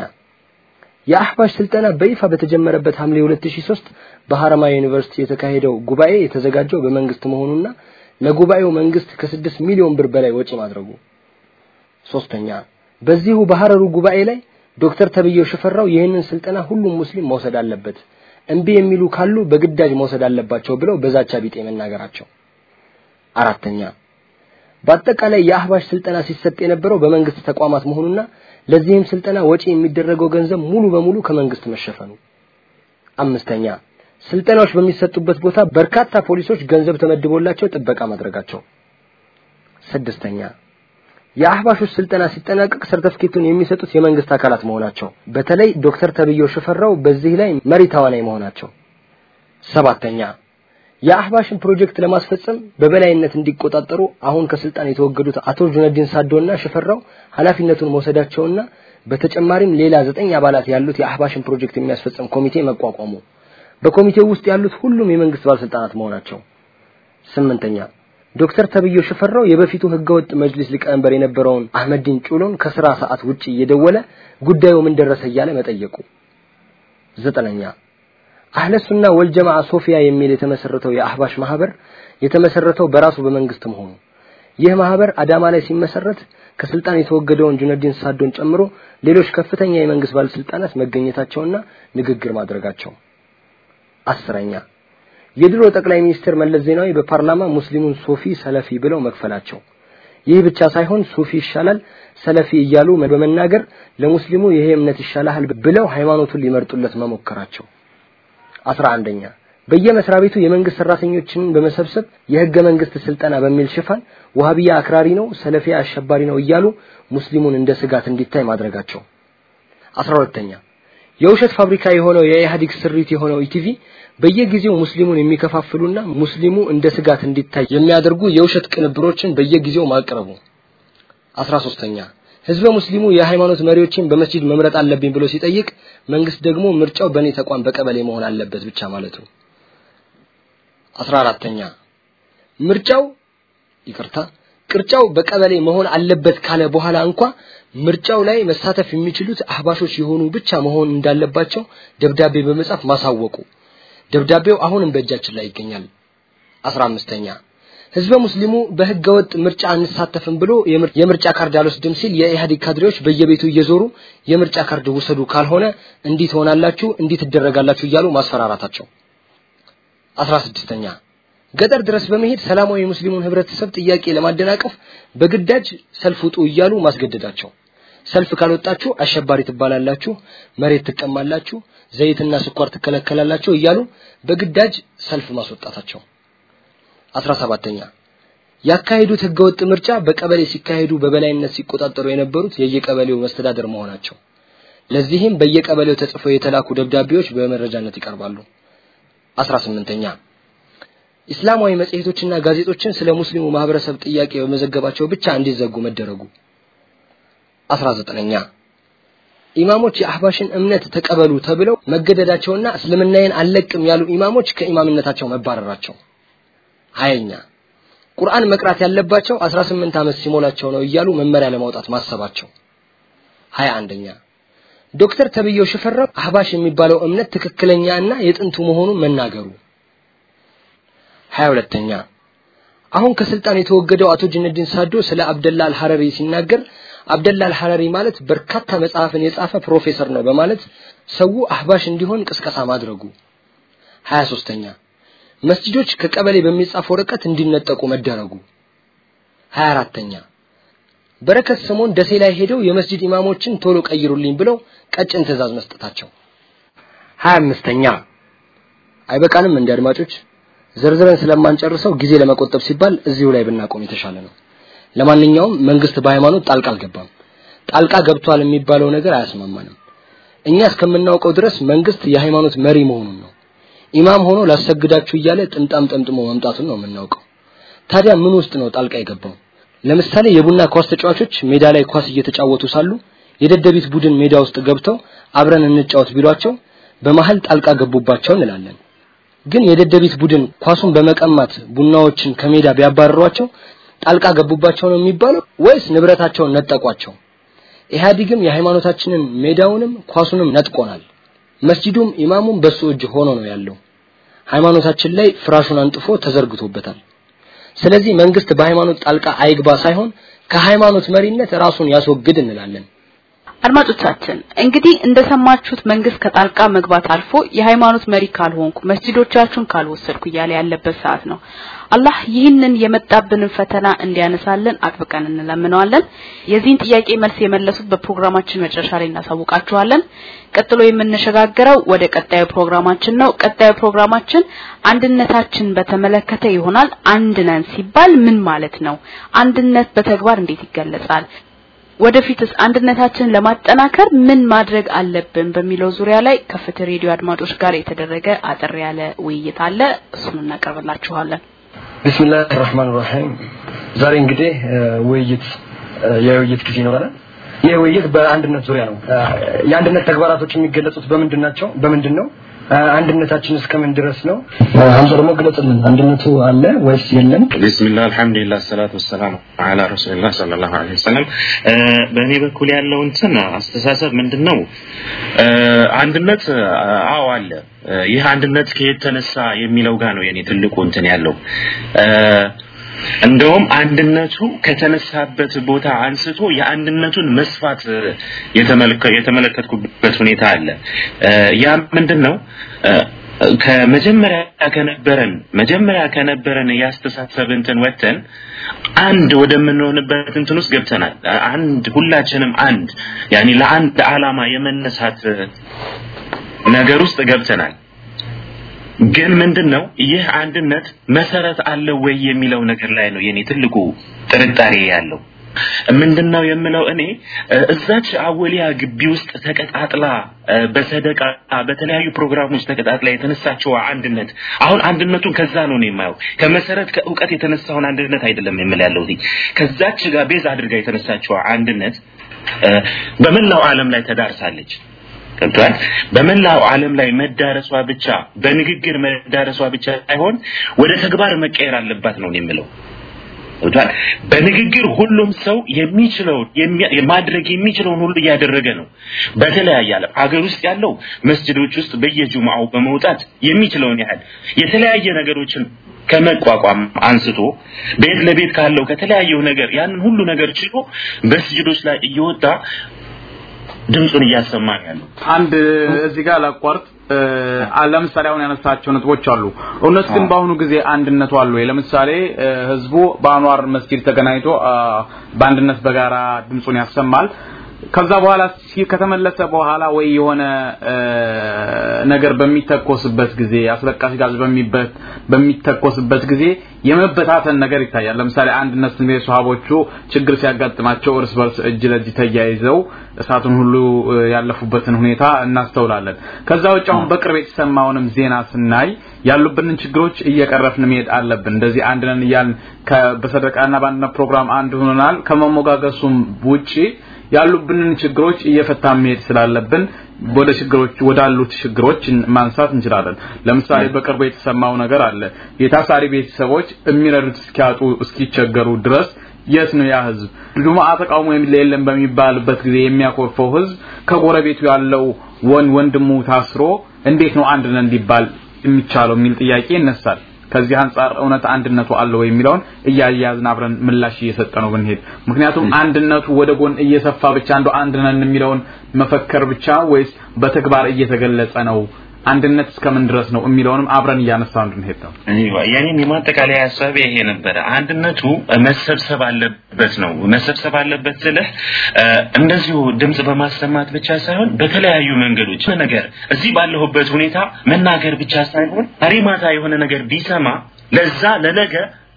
የአህባሽ ስልጠና በይፋ በተጀመረበት ሐምሌ 2003 በሐረማያ ዩኒቨርሲቲ የተካሄደው ጉባኤ የተዘጋጀው በመንግስት መሆኑና ለጉባኤው መንግስት ከስድስት ሚሊዮን ብር በላይ ወጪ ማድረጉ። ሶስተኛ በዚሁ በሐረሩ ጉባኤ ላይ ዶክተር ተብዬው ሽፈራው ይህንን ስልጠና ሁሉም ሙስሊም መውሰድ አለበት፣ እምቢ የሚሉ ካሉ በግዳጅ መውሰድ አለባቸው ብለው በዛቻ ቢጤ መናገራቸው። አራተኛ በአጠቃላይ የአህባሽ ስልጠና ሲሰጥ የነበረው በመንግስት ተቋማት መሆኑና ለዚህም ስልጠና ወጪ የሚደረገው ገንዘብ ሙሉ በሙሉ ከመንግስት መሸፈኑ። አምስተኛ ስልጠናዎች በሚሰጡበት ቦታ በርካታ ፖሊሶች ገንዘብ ተመድቦላቸው ጥበቃ ማድረጋቸው። ስድስተኛ የአህባሾች ስልጠና ሲጠናቀቅ ሰርተፍኬቱን የሚሰጡት የመንግስት አካላት መሆናቸው፣ በተለይ ዶክተር ተብዬው ሽፈራው በዚህ ላይ መሪ ተዋናይ መሆናቸው። ሰባተኛ የአህባሽን ፕሮጀክት ለማስፈጸም በበላይነት እንዲቆጣጠሩ አሁን ከስልጣን የተወገዱት አቶ ጁነዲን ሳዶና ሽፈራው ኃላፊነቱን መውሰዳቸውና በተጨማሪም ሌላ ዘጠኝ አባላት ያሉት የአህባሽን ፕሮጀክት የሚያስፈጽም ኮሚቴ መቋቋሙ በኮሚቴው ውስጥ ያሉት ሁሉም የመንግስት ባለስልጣናት መሆናቸው። ስምንተኛ ዶክተር ተብዬው ሽፈራው የበፊቱ ህገወጥ መጅሊስ ሊቀመንበር የነበረውን አህመዲን ጩሎን ከስራ ሰዓት ውጪ እየደወለ ጉዳዩ ምን ደረሰ እያለ መጠየቁ። ዘጠነኛ አህለ ሱና ወልጀማዓ ሶፊያ የሚል የተመሰረተው የአህባሽ ማህበር የተመሰረተው በራሱ በመንግስት መሆኑ ይህ ማህበር አዳማ ላይ ሲመሰረት ከስልጣን የተወገደውን ጁነዲን ሳዶን ጨምሮ ሌሎች ከፍተኛ የመንግስት ባለስልጣናት መገኘታቸውና ንግግር ማድረጋቸው። አስረኛ የድሮ ጠቅላይ ሚኒስትር መለስ ዜናዊ በፓርላማ ሙስሊሙን ሶፊ ሰለፊ ብለው መክፈላቸው። ይህ ብቻ ሳይሆን ሱፊ ይሻላል ሰለፊ እያሉ በመናገር ለሙስሊሙ ይሄ እምነት ይሻላል ብለው ሃይማኖቱን ሊመርጡለት መሞከራቸው። አስራ አንደኛ በየመስሪያ ቤቱ የመንግስት ሰራተኞችን በመሰብሰብ የህገ መንግስት ስልጠና በሚል ሽፋን ወሃቢያ አክራሪ ነው፣ ሰለፊያ አሸባሪ ነው እያሉ ሙስሊሙን እንደ ስጋት እንዲታይ ማድረጋቸው። አስራ ሁለተኛ የውሸት ፋብሪካ የሆነው የኢህአዴግ ስሪት የሆነው ኢቲቪ በየጊዜው ሙስሊሙን የሚከፋፍሉና ሙስሊሙ እንደ ስጋት እንዲታይ የሚያደርጉ የውሸት ቅንብሮችን በየጊዜው ማቅረቡ። አስራ ሶስተኛ ህዝበ ሙስሊሙ የሃይማኖት መሪዎችን በመስጂድ መምረጥ አለብኝ ብሎ ሲጠይቅ መንግስት ደግሞ ምርጫው በእኔ ተቋም በቀበሌ መሆን አለበት ብቻ ማለቱ። አስራ አራተኛ ምርጫው ይቅርታ ቅርጫው በቀበሌ መሆን አለበት ካለ በኋላ እንኳ ምርጫው ላይ መሳተፍ የሚችሉት አህባሾች የሆኑ ብቻ መሆን እንዳለባቸው ደብዳቤ በመጻፍ ማሳወቁ። ደብዳቤው አሁንም በእጃችን ላይ ይገኛል። አስራ አምስተኛ ህዝበ ሙስሊሙ በህገ ወጥ ምርጫ አንሳተፍም ብሎ የምርጫ ካርድ አልወስድም ሲል የኢህአዴግ ካድሬዎች በየቤቱ እየዞሩ የምርጫ ካርድ ውሰዱ ካልሆነ እንዲህ ትሆናላችሁ፣ እንዲህ ትደረጋላችሁ እያሉ ማስፈራራታቸው። አስራ ስድስተኛ ገጠር ድረስ በመሄድ ሰላማዊ የሙስሊሙን ህብረተሰብ ጥያቄ ለማደናቀፍ በግዳጅ ሰልፍ ውጡ እያሉ ማስገደዳቸው። ሰልፍ ካልወጣችሁ አሸባሪ ትባላላችሁ፣ መሬት ትቀማላችሁ፣ ዘይትና ስኳር ትከለከላላችሁ እያሉ በግዳጅ ሰልፍ ማስወጣታቸው። አስራ ሰባተኛ ያካሄዱት ህገወጥ ምርጫ በቀበሌ ሲካሄዱ በበላይነት ሲቆጣጠሩ የነበሩት የየቀበሌው መስተዳደር መሆናቸው። ለዚህም በየቀበሌው ተጽፈው የተላኩ ደብዳቤዎች በመረጃነት ይቀርባሉ። አስራ ስምንተኛ ኢስላማዊ መጽሔቶችና ጋዜጦችን ስለ ሙስሊሙ ማህበረሰብ ጥያቄ በመዘገባቸው ብቻ እንዲዘጉ መደረጉ። አስራ ዘጠነኛ ኢማሞች የአህባሽን እምነት ተቀበሉ ተብለው መገደዳቸውና እስልምናዬን አልለቅም ያሉ ኢማሞች ከኢማምነታቸው መባረራቸው። ሀያኛ ቁርአን መቅራት ያለባቸው 18 ዓመት ሲሞላቸው ነው እያሉ መመሪያ ለማውጣት ማሰባቸው። ሀያ አንደኛ ዶክተር ተብዬው ሽፈራው አህባሽ የሚባለው እምነት ትክክለኛና የጥንቱ መሆኑን መናገሩ። ሀያ ሁለተኛ አሁን ከስልጣን የተወገደው አቶ ጅነዲን ሳዶ ስለ አብደላ አልሐረሪ ሲናገር አብደላ አልሐረሪ ማለት በርካታ መጽሐፍን የጻፈ ፕሮፌሰር ነው በማለት ሰው አህባሽ እንዲሆን ቅስቀሳ ማድረጉ። ሀያ ሶስተኛ መስጂዶች ከቀበሌ በሚጻፍ ወረቀት እንዲነጠቁ መደረጉ። ሀያ አራተኛ በረከት ስምዖን ደሴ ላይ ሄደው የመስጂድ ኢማሞችን ቶሎ ቀይሩልኝ ብለው ቀጭን ትእዛዝ መስጠታቸው። ሀያ አምስተኛ አይበቃንም እንደ አድማጮች ዘርዝረን ስለማንጨርሰው ጊዜ ለመቆጠብ ሲባል እዚሁ ላይ ብናቆም የተሻለ ነው። ለማንኛውም መንግስት በሃይማኖት ጣልቃ አልገባም። ጣልቃ ገብቷል የሚባለው ነገር አያስማማንም። እኛ እስከምናውቀው ድረስ መንግስት የሃይማኖት መሪ መሆኑን ነው። ኢማም ሆኖ ላሰግዳችሁ እያለ ጥምጣም ጠምጥሞ መምጣቱን ነው የምናውቀው። ታዲያ ምን ውስጥ ነው ጣልቃ የገባው? ለምሳሌ የቡና ኳስ ተጫዋቾች ሜዳ ላይ ኳስ እየተጫወቱ ሳሉ የደደቢት ቡድን ሜዳ ውስጥ ገብተው አብረን እንጫወት ቢሏቸው በመሃል ጣልቃ ገቡባቸው እንላለን። ግን የደደቢት ቡድን ኳሱን በመቀማት ቡናዎችን ከሜዳ ቢያባርሯቸው ጣልቃ ገቡባቸው ነው የሚባለው ወይስ ንብረታቸውን ነጠቋቸው? ኢህአዲግም የሃይማኖታችንን ሜዳውንም ኳሱንም ነጥቆናል። መስጂዱም ኢማሙም በሱ እጅ ሆኖ ነው ያለው። ሃይማኖታችን ላይ ፍራሹን አንጥፎ ተዘርግቶበታል። ስለዚህ መንግስት በሃይማኖት ጣልቃ አይግባ ሳይሆን ከሃይማኖት መሪነት ራሱን ያስወግድ እንላለን። አድማጮቻችን እንግዲህ እንደሰማችሁት መንግስት ከጣልቃ መግባት አልፎ የሃይማኖት መሪ ካልሆንኩ መስጂዶቻችሁን ካልወሰድኩ እያለ ያለበት ሰዓት ነው። አላህ ይህንን የመጣብንን ፈተና እንዲያነሳልን አጥብቀን እንለምነዋለን። የዚህን ጥያቄ መልስ የመለሱት በፕሮግራማችን መጨረሻ ላይ እናሳውቃችኋለን። ቀጥሎ የምንሸጋገረው ወደ ቀጣዩ ፕሮግራማችን ነው። ቀጣዩ ፕሮግራማችን አንድነታችን በተመለከተ ይሆናል። አንድ ነን ሲባል ምን ማለት ነው? አንድነት በተግባር እንዴት ይገለጻል? ወደፊትስ አንድነታችንን ለማጠናከር ምን ማድረግ አለብን በሚለው ዙሪያ ላይ ከፍትህ ሬዲዮ አድማጮች ጋር የተደረገ አጠር ያለ ውይይት አለ። እሱን እናቀርብላችኋለን። ቢስሚላህ ራህማን ራሂም ዛሬ እንግዲህ ውይይት የውይይት ጊዜ ይኖረናል። ይህ ውይይት በአንድነት ዙሪያ ነው። የአንድነት ተግባራቶች የሚገለጹት በምንድን ናቸው? በምንድን ነው? አንድነታችን እስከምን ድረስ ነው? ሀምዛ ደግሞ ግለጽልን። አንድነቱ አለ ወይስ የለም? ቢስሚላህ አልሐምዱሊላህ ሰላቱ ወሰላሙ አላ ረሱሊላህ ሰለላሁ ዐለይሂ ወሰለም። በእኔ በኩል ያለው እንትን አስተሳሰብ ምንድን ነው? አንድነት አዎ አለ። ይህ አንድነት ከየት ተነሳ የሚለው ጋር ነው የኔ ትልቁ እንትን ያለው እንደውም አንድነቱ ከተነሳበት ቦታ አንስቶ የአንድነቱን መስፋት የተመለከትኩበት ሁኔታ አለ። ያ ምንድን ነው? ከመጀመሪያ ከነበረን መጀመሪያ ከነበረን ያስተሳሰብ እንትን ወተን አንድ ወደምንሆንበት እንትን ውስጥ ገብተናል። አንድ ሁላችንም አንድ ያኒ ለአንድ አላማ የመነሳት ነገር ውስጥ ገብተናል። ግን ምንድነው? ይህ አንድነት መሰረት አለው ወይ የሚለው ነገር ላይ ነው የኔ ትልቁ ጥርጣሬ ያለው። ምንድነው የምለው እኔ? እዛች አወሊያ ግቢ ውስጥ ተቀጣጥላ በሰደቃ በተለያዩ ፕሮግራሞች ተቀጣጥላ የተነሳችው አንድነት። አሁን አንድነቱን ከዛ ነው ነው የማየው። ከመሰረት ከእውቀት የተነሳውን አንድነት አይደለም የምል ያለው ከዛች ጋር base አድርጋ የተነሳችው አንድነት በመላው ዓለም ላይ ተዳርሳለች። ገብቷል። በመላው ዓለም ላይ መዳረሷ ብቻ በንግግር መዳረሷ ብቻ ሳይሆን ወደ ተግባር መቀየር አለባት ነው የምለው። ገብቷል። በንግግር ሁሉም ሰው የሚችለውን ማድረግ የሚችለውን ሁሉ እያደረገ ነው። በተለያየ ዓለም አገር ውስጥ ያለው መስጅዶች ውስጥ በየጁምዓው በመውጣት የሚችለውን ያህል የተለያየ ነገሮችን ከመቋቋም አንስቶ ቤት ለቤት ካለው ከተለያየው ነገር ያንን ሁሉ ነገር ችሎ መስጅዶች ላይ እየወጣ ድምፁን እያሰማ ያለው። አንድ እዚህ ጋር ላቋርጥ። ለምሳሌ አሁን ያነሳቸው ነጥቦች አሉ። እውነት ግን በአሁኑ ጊዜ አንድነቱ ወይ? ለምሳሌ ህዝቡ በአንዋር መስጊድ ተገናኝቶ በአንድነት በጋራ ድምፁን ያሰማል። ከዛ በኋላ ከተመለሰ በኋላ ወይ የሆነ ነገር በሚተኮስበት ጊዜ አስለቃሽ ጋዝ በሚተኮስበት ጊዜ የመበታተን ነገር ይታያል። ለምሳሌ አንድነት ስሜት ሷሃቦቹ ችግር ሲያጋጥማቸው እርስ በርስ እጅ ለእጅ ተያይዘው እሳቱን ሁሉ ያለፉበትን ሁኔታ እናስተውላለን። ከዛ ውጭ አሁን በቅርብ የተሰማውንም ዜና ስናይ ያሉብንን ችግሮች እየቀረፍን መሄድ አለብን። እንደዚህ አንድ ነን እያልን በሰደቃና በአንድነት ፕሮግራም አንድ ሆነናል ከመሞጋገሱም ውጪ ያሉብንን ችግሮች እየፈታ መሄድ ስላለብን ወደ ችግሮች ወዳሉት ችግሮች ማንሳት እንችላለን። ለምሳሌ በቅርቡ የተሰማው ነገር አለ። የታሳሪ ቤተሰቦች የሚረዱት እስኪያጡ እስኪቸገሩ ድረስ የት ነው ያ ህዝብ? ጁማዓ ተቃውሞ የለም በሚባልበት ጊዜ የሚያኮርፈው ህዝብ ከጎረቤቱ ያለው ወን ወንድሙ ታስሮ እንዴት ነው አንድ ነን ሊባል የሚቻለው የሚል ጥያቄ ይነሳል። ከዚህ አንጻር እውነት አንድነቱ አለ ወይ የሚለውን እያያዝን አብረን ምላሽ እየሰጠ ነው ብንሄድ። ምክንያቱም አንድነቱ ወደ ጎን እየሰፋ ብቻ እንደው አንድ ነን የሚለውን መፈከር ብቻ ወይስ በተግባር እየተገለጸ ነው አንድነት እስከምን ድረስ ነው የሚለውንም አብረን እያነሳ እንድንሄድ ነው። የኔም የማጠቃለያ ሀሳብ ይሄ ነበረ። አንድነቱ መሰብሰብ አለበት ነው። መሰብሰብ አለበት ስልህ እንደዚሁ ድምጽ በማሰማት ብቻ ሳይሆን በተለያዩ መንገዶች ነገር እዚህ ባለሁበት ሁኔታ መናገር ብቻ ሳይሆን ሪማታ የሆነ ነገር ቢሰማ ለዛ ለነገ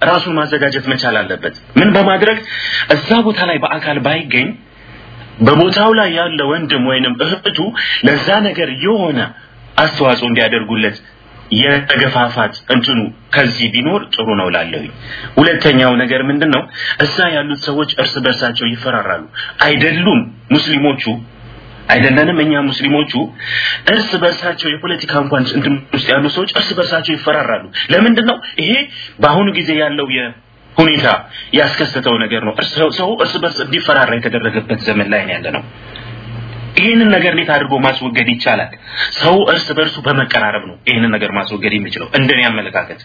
ራሱን ማዘጋጀት መቻል አለበት። ምን በማድረግ እዛ ቦታ ላይ በአካል ባይገኝ በቦታው ላይ ያለ ወንድም ወይንም እህቱ ለዛ ነገር የሆነ አስተዋጽኦ እንዲያደርጉለት የገፋፋት እንትኑ ከዚህ ቢኖር ጥሩ ነው ላለሁ። ሁለተኛው ነገር ምንድን ነው? እዛ ያሉት ሰዎች እርስ በርሳቸው ይፈራራሉ። አይደሉም ሙስሊሞቹ አይደለንም እኛ ሙስሊሞቹ እርስ በርሳቸው የፖለቲካ እንኳን እንትን ውስጥ ያሉ ሰዎች እርስ በርሳቸው ይፈራራሉ ለምንድን ነው ይሄ በአሁኑ ጊዜ ያለው ሁኔታ ያስከሰተው ነገር ነው ሰው እርስ በርስ እንዲፈራራ የተደረገበት ዘመን ላይ ያለ ነው ይህንን ነገር እንዴት አድርጎ ማስወገድ ይቻላል? ሰው እርስ በርሱ በመቀራረብ ነው ይህንን ነገር ማስወገድ የሚችለው እንደኔ አመለካከት።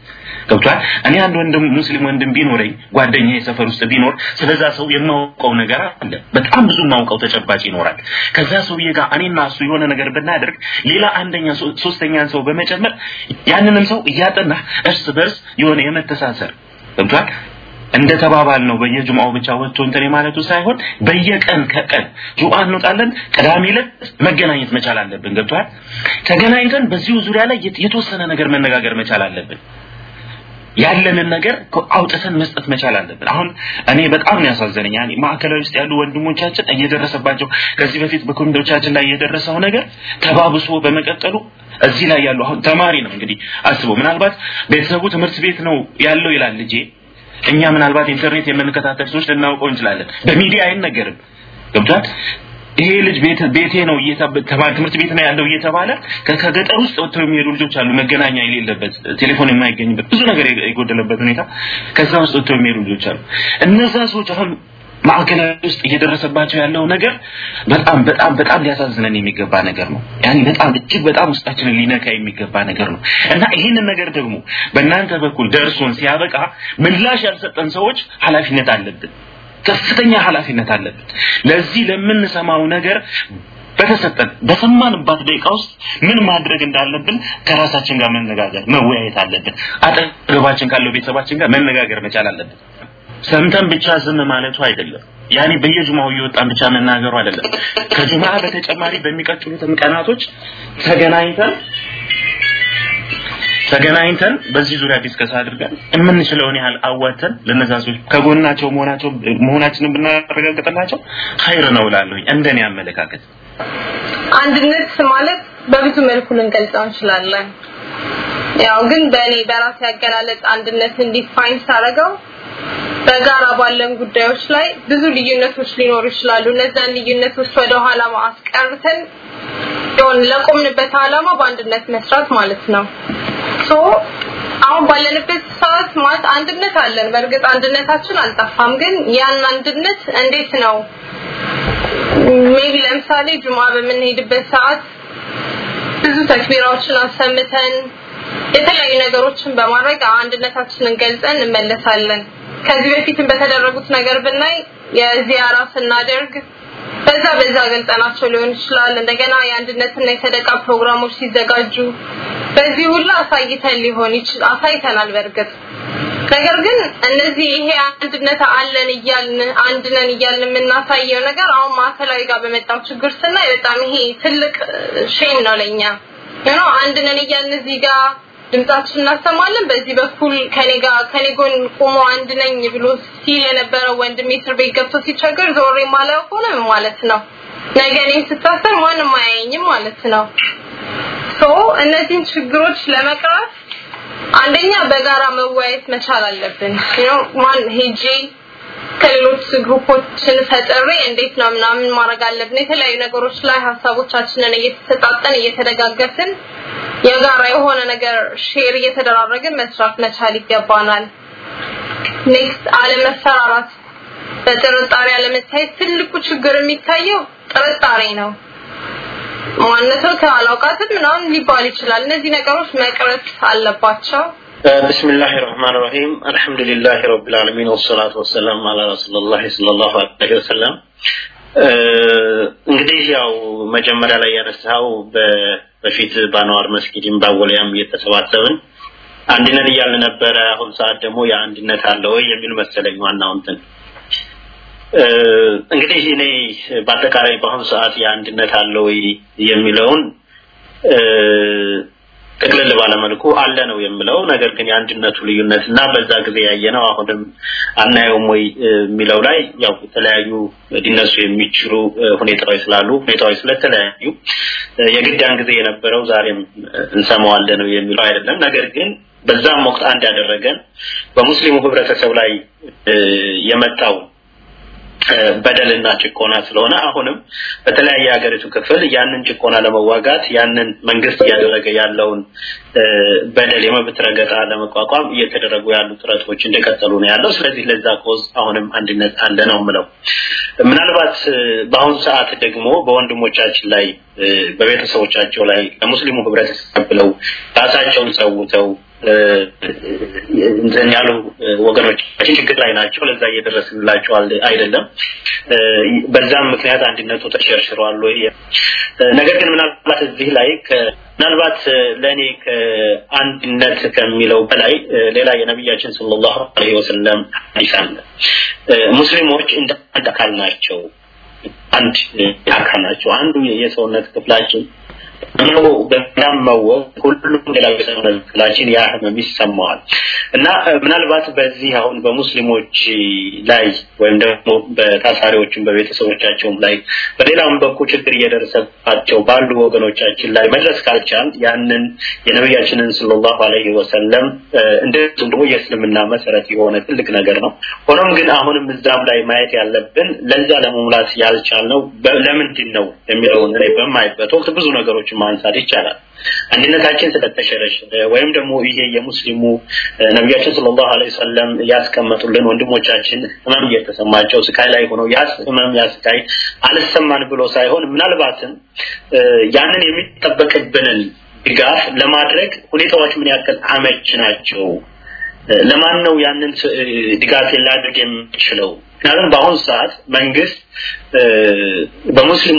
ገብቷል እኔ አንድ ወንድም ሙስሊም ወንድም ቢኖረኝ ጓደኛ የሰፈር ውስጥ ቢኖር ስለዛ ሰው የማውቀው ነገር አለ። በጣም ብዙ ማውቀው ተጨባጭ ይኖራል። ከዛ ሰውዬ ጋር እኔና እሱ የሆነ ነገር ብናደርግ ሌላ አንደኛ ሶስተኛን ሰው በመጨመር ያንንም ሰው እያጠና እርስ በርስ የሆነ የመተሳሰር። ገብቷል እንደ ተባባል ነው በየጁማው ብቻ ወጥቶ እንትን ማለቱ ሳይሆን በየቀን ከቀን ጁማ እንወጣለን ቅዳሜ ዕለት መገናኘት መቻል አለብን። ገብቷል ተገናኝተን በዚሁ ዙሪያ ላይ የተወሰነ ነገር መነጋገር መቻል አለብን። ያለንን ነገር አውጥተን መስጠት መቻል አለብን። አሁን እኔ በጣም ነው ያሳዘነኝ። ያኔ ማዕከላዊ ውስጥ ያሉ ወንድሞቻችን እየደረሰባቸው ከዚህ በፊት በኮሚቴዎቻችን ላይ የደረሰው ነገር ተባብሶ በመቀጠሉ እዚህ ላይ ያሉ አሁን ተማሪ ነው እንግዲህ አስበው። ምናልባት ቤተሰቡ ትምህርት ቤት ነው ያለው ይላል ልጄ እኛ ምናልባት ኢንተርኔት የምንከታተል ሰዎች ልናውቀው እንችላለን። በሚዲያ አይነገርም። ገብቷል? ይሄ ልጅ ቤቴ ነው ትምህርት ቤት ነው ያለው እየተባለ ከገጠር ውስጥ ወጥተው የሚሄዱ ልጆች አሉ መገናኛ የሌለበት ቴሌፎን የማይገኝበት ብዙ ነገር የጎደለበት ሁኔታ ከዛ ውስጥ ወጥተው የሚሄዱ ልጆች አሉ። እነዛ ሰዎች አሁን ማዕከላዊ ውስጥ እየደረሰባቸው ያለው ነገር በጣም በጣም በጣም ሊያሳዝነን የሚገባ ነገር ነው። ያኔ በጣም እጅግ በጣም ውስጣችንን ሊነካ የሚገባ ነገር ነው። እና ይህንን ነገር ደግሞ በእናንተ በኩል ደርሶን ሲያበቃ ምላሽ ያልሰጠን ሰዎች ኃላፊነት አለብን። ከፍተኛ ኃላፊነት አለብን። ለዚህ ለምንሰማው ነገር በተሰጠን በሰማንባት ደቂቃ ውስጥ ምን ማድረግ እንዳለብን ከራሳችን ጋር መነጋገር መወያየት አለብን። አጠገባችን ካለው ቤተሰባችን ጋር መነጋገር መቻል አለብን ሰምተን ብቻ ዝም ማለቱ አይደለም። ያኔ በየጁማው እየወጣን ብቻ መናገሩ አይደለም። ከጁማ በተጨማሪ በሚቀጥሉትም ቀናቶች ተገናኝተን ተገናኝተን በዚህ ዙሪያ discuss አድርገን የምንችለውን ያህል አዋተን ለነዛ ሰዎች ከጎናቸው መሆናቸው መሆናችንን ብናረጋግጥላቸው ኸይር ነው እላለሁኝ። እንደኔ አመለካከት አንድነት ማለት በብዙ መልኩ ልንገልጸው እንችላለን። ያው ግን በእኔ በራሴ አገላለጽ አንድነትን define ሳረገው በጋራ ባለን ጉዳዮች ላይ ብዙ ልዩነቶች ሊኖሩ ይችላሉ። እነዛን ልዩነቶች ወደ ኋላ አስቀርተን ሆን ለቆምንበት አላማ በአንድነት መስራት ማለት ነው። so አሁን ባለንበት ሰዓት ማለት አንድነት አለን። በእርግጥ አንድነታችን አልጠፋም ግን ያን አንድነት እንዴት ነው? maybe ለምሳሌ ጁማ በምንሄድበት ሰዓት ብዙ ተክቢራዎችን አሰምተን የተለያዩ ነገሮችን በማድረግ አንድነታችንን ገልጸን እንመለሳለን። ከዚህ በፊትም በተደረጉት ነገር ብናይ የዚያራ ስናደርግ በዛ በዛ ገልጸናቸው ሊሆን ይችላል። እንደገና የአንድነትና የሰደቃ ፕሮግራሞች ሲዘጋጁ በዚህ ሁሉ አሳይተን ሊሆን ይችላል አሳይተናል በእርግጥ። ነገር ግን እነዚህ ይሄ አንድነት አለን እያልን አንድነን እያልን የምናሳየው ነገር አሁን ማዕከላዊ ጋር በመጣው ችግር ስናይ በጣም ይሄ ትልቅ shame ነው ለኛ ነው አንድነን እያልን እዚህ ጋር ድምጻችን እናሰማለን። በዚህ በኩል ከኔ ጋር ከኔ ጎን ቆሞ አንድ ነኝ ብሎ ሲል የነበረው ወንድሜ እስር ቤት ሲቸገር ዞሬ ማላየው ሆነ ማለት ነው። ነገ ስታሰር ማንም አያየኝም ማለት ነው። so እነዚህን ችግሮች ለመቅረፍ አንደኛ በጋራ መወያየት መቻል አለብን። ነው ማን ሄጄ ከሌሎች ግሩፖችን ፈጥሬ እንዴት ነው ምናምን ማድረግ አለብን? የተለያዩ ነገሮች ላይ ሀሳቦቻችንን እየተሰጣጠን እየተደጋገፍን የጋራ የሆነ ነገር share እየተደራረግን መስራት መቻል ይገባናል። next አለመፈራራት በጥርጣሬ አለመታየት ትልቁ ችግር የሚታየው ጥርጣሬ ነው። ማንነቱ ከአላውቃትም ምናምን ሊባል ይችላል። እነዚህ ነገሮች መቅረት አለባቸው بسم الله الرحمن الرحيم الحمد لله رب العالمين والصلاة والسلام على رسول الله صلى الله عليه وسلم እንግዲህ ያው መጀመሪያ ላይ ያነሳው በፊት በአንዋር መስጊድም በአወሊያም እየተሰባሰብን አንድነት እያልን ነበረ አሁን ሰዓት ደግሞ የአንድነት አለ ወይ የሚል መሰለኝ ዋናው እንትን እንግዲህ እኔ በአጠቃላይ በአሁኑ ሰዓት የአንድነት አለ ወይ የሚለውን ጥቅልል ባለመልኩ አለ ነው የምለው። ነገር ግን የአንድነቱ ልዩነት እና በዛ ጊዜ ያየነው አሁንም አናየውም ወይ የሚለው ላይ ያው የተለያዩ ሊነሱ የሚችሉ ሁኔታዎች ስላሉ ሁኔታዎች ስለተለያዩ የግዳን ጊዜ የነበረው ዛሬም እንሰማዋለን ነው የሚለው አይደለም። ነገር ግን በዛም ወቅት አንድ ያደረገን በሙስሊሙ ህብረተሰብ ላይ የመጣው በደልና ጭቆና ስለሆነ አሁንም በተለያየ ሀገሪቱ ክፍል ያንን ጭቆና ለመዋጋት ያንን መንግስት እያደረገ ያለውን በደል የመብት ረገጣ ለመቋቋም እየተደረጉ ያሉ ጥረቶች እንደቀጠሉ ነው ያለው። ስለዚህ ለዛ ኮዝ አሁንም አንድነት አለ ነው የምለው። ምናልባት በአሁኑ ሰዓት ደግሞ በወንድሞቻችን ላይ በቤተሰቦቻቸው ላይ ለሙስሊሙ ህብረተሰብ ብለው ራሳቸውን ሰውተው እንትን ያሉ ወገኖቻችን ችግር ላይ ናቸው። ለዛ እየደረስንላቸው አይደለም። በዛም ምክንያት አንድነቱ ተሸርሽሯል? ነገር ግን ምናልባት እዚህ ላይ ምናልባት ለእኔ ከአንድነት ከሚለው በላይ ሌላ የነቢያችን ሰለላሁ ዐለይሂ ወሰለም ሐዲስ ሙስሊሞች እንደ አንድ አካል ናቸው። አንድ አካል ናቸው። አንዱ የሰውነት ክፍላችን ነው በሚያመው ሁሉም ሌላ የሰውነት ክፍላችን ያ እና ምናልባት በዚህ አሁን በሙስሊሞች ላይ ወይም ደግሞ በታሳሪዎችም በቤተሰቦቻቸውም ላይ በሌላም በኩል ችግር እየደረሰባቸው ባሉ ወገኖቻችን ላይ መድረስ ካልቻል ያንን የነቢያችንን ሰለላሁ ዐለይሂ ወሰለም እንደዚሁም ደግሞ የእስልምና መሰረት የሆነ ትልቅ ነገር ነው። ሆኖም ግን አሁንም እዛም ላይ ማየት ያለብን ለዛ ለመሙላት ያልቻልነው ለምንድን ነው የሚለውን በማይበት ወቅት ብዙ ነገሮችን ማንሳት ይቻላል። አንድነታችን ስለተሸረሸረ ወይም ደግሞ ይሄ የሙስሊሙ ነቢያችን ሰለላሁ ዐለይሂ ወሰለም ያስቀመጡልን ወንድሞቻችን ህመም እየተሰማቸው ስቃይ ላይ ሆነው ያ ህመም ያ አልሰማን ብሎ ሳይሆን ምናልባትም ያንን የሚጠበቅብንን ድጋፍ ለማድረግ ሁኔታዎች ምን ያክል አመች ናቸው? ለማን ነው ያንን ድጋፍ ላድርግ የምችለው? ምክንያቱም በአሁኑ ሰዓት መንግስት በሙስሊሙ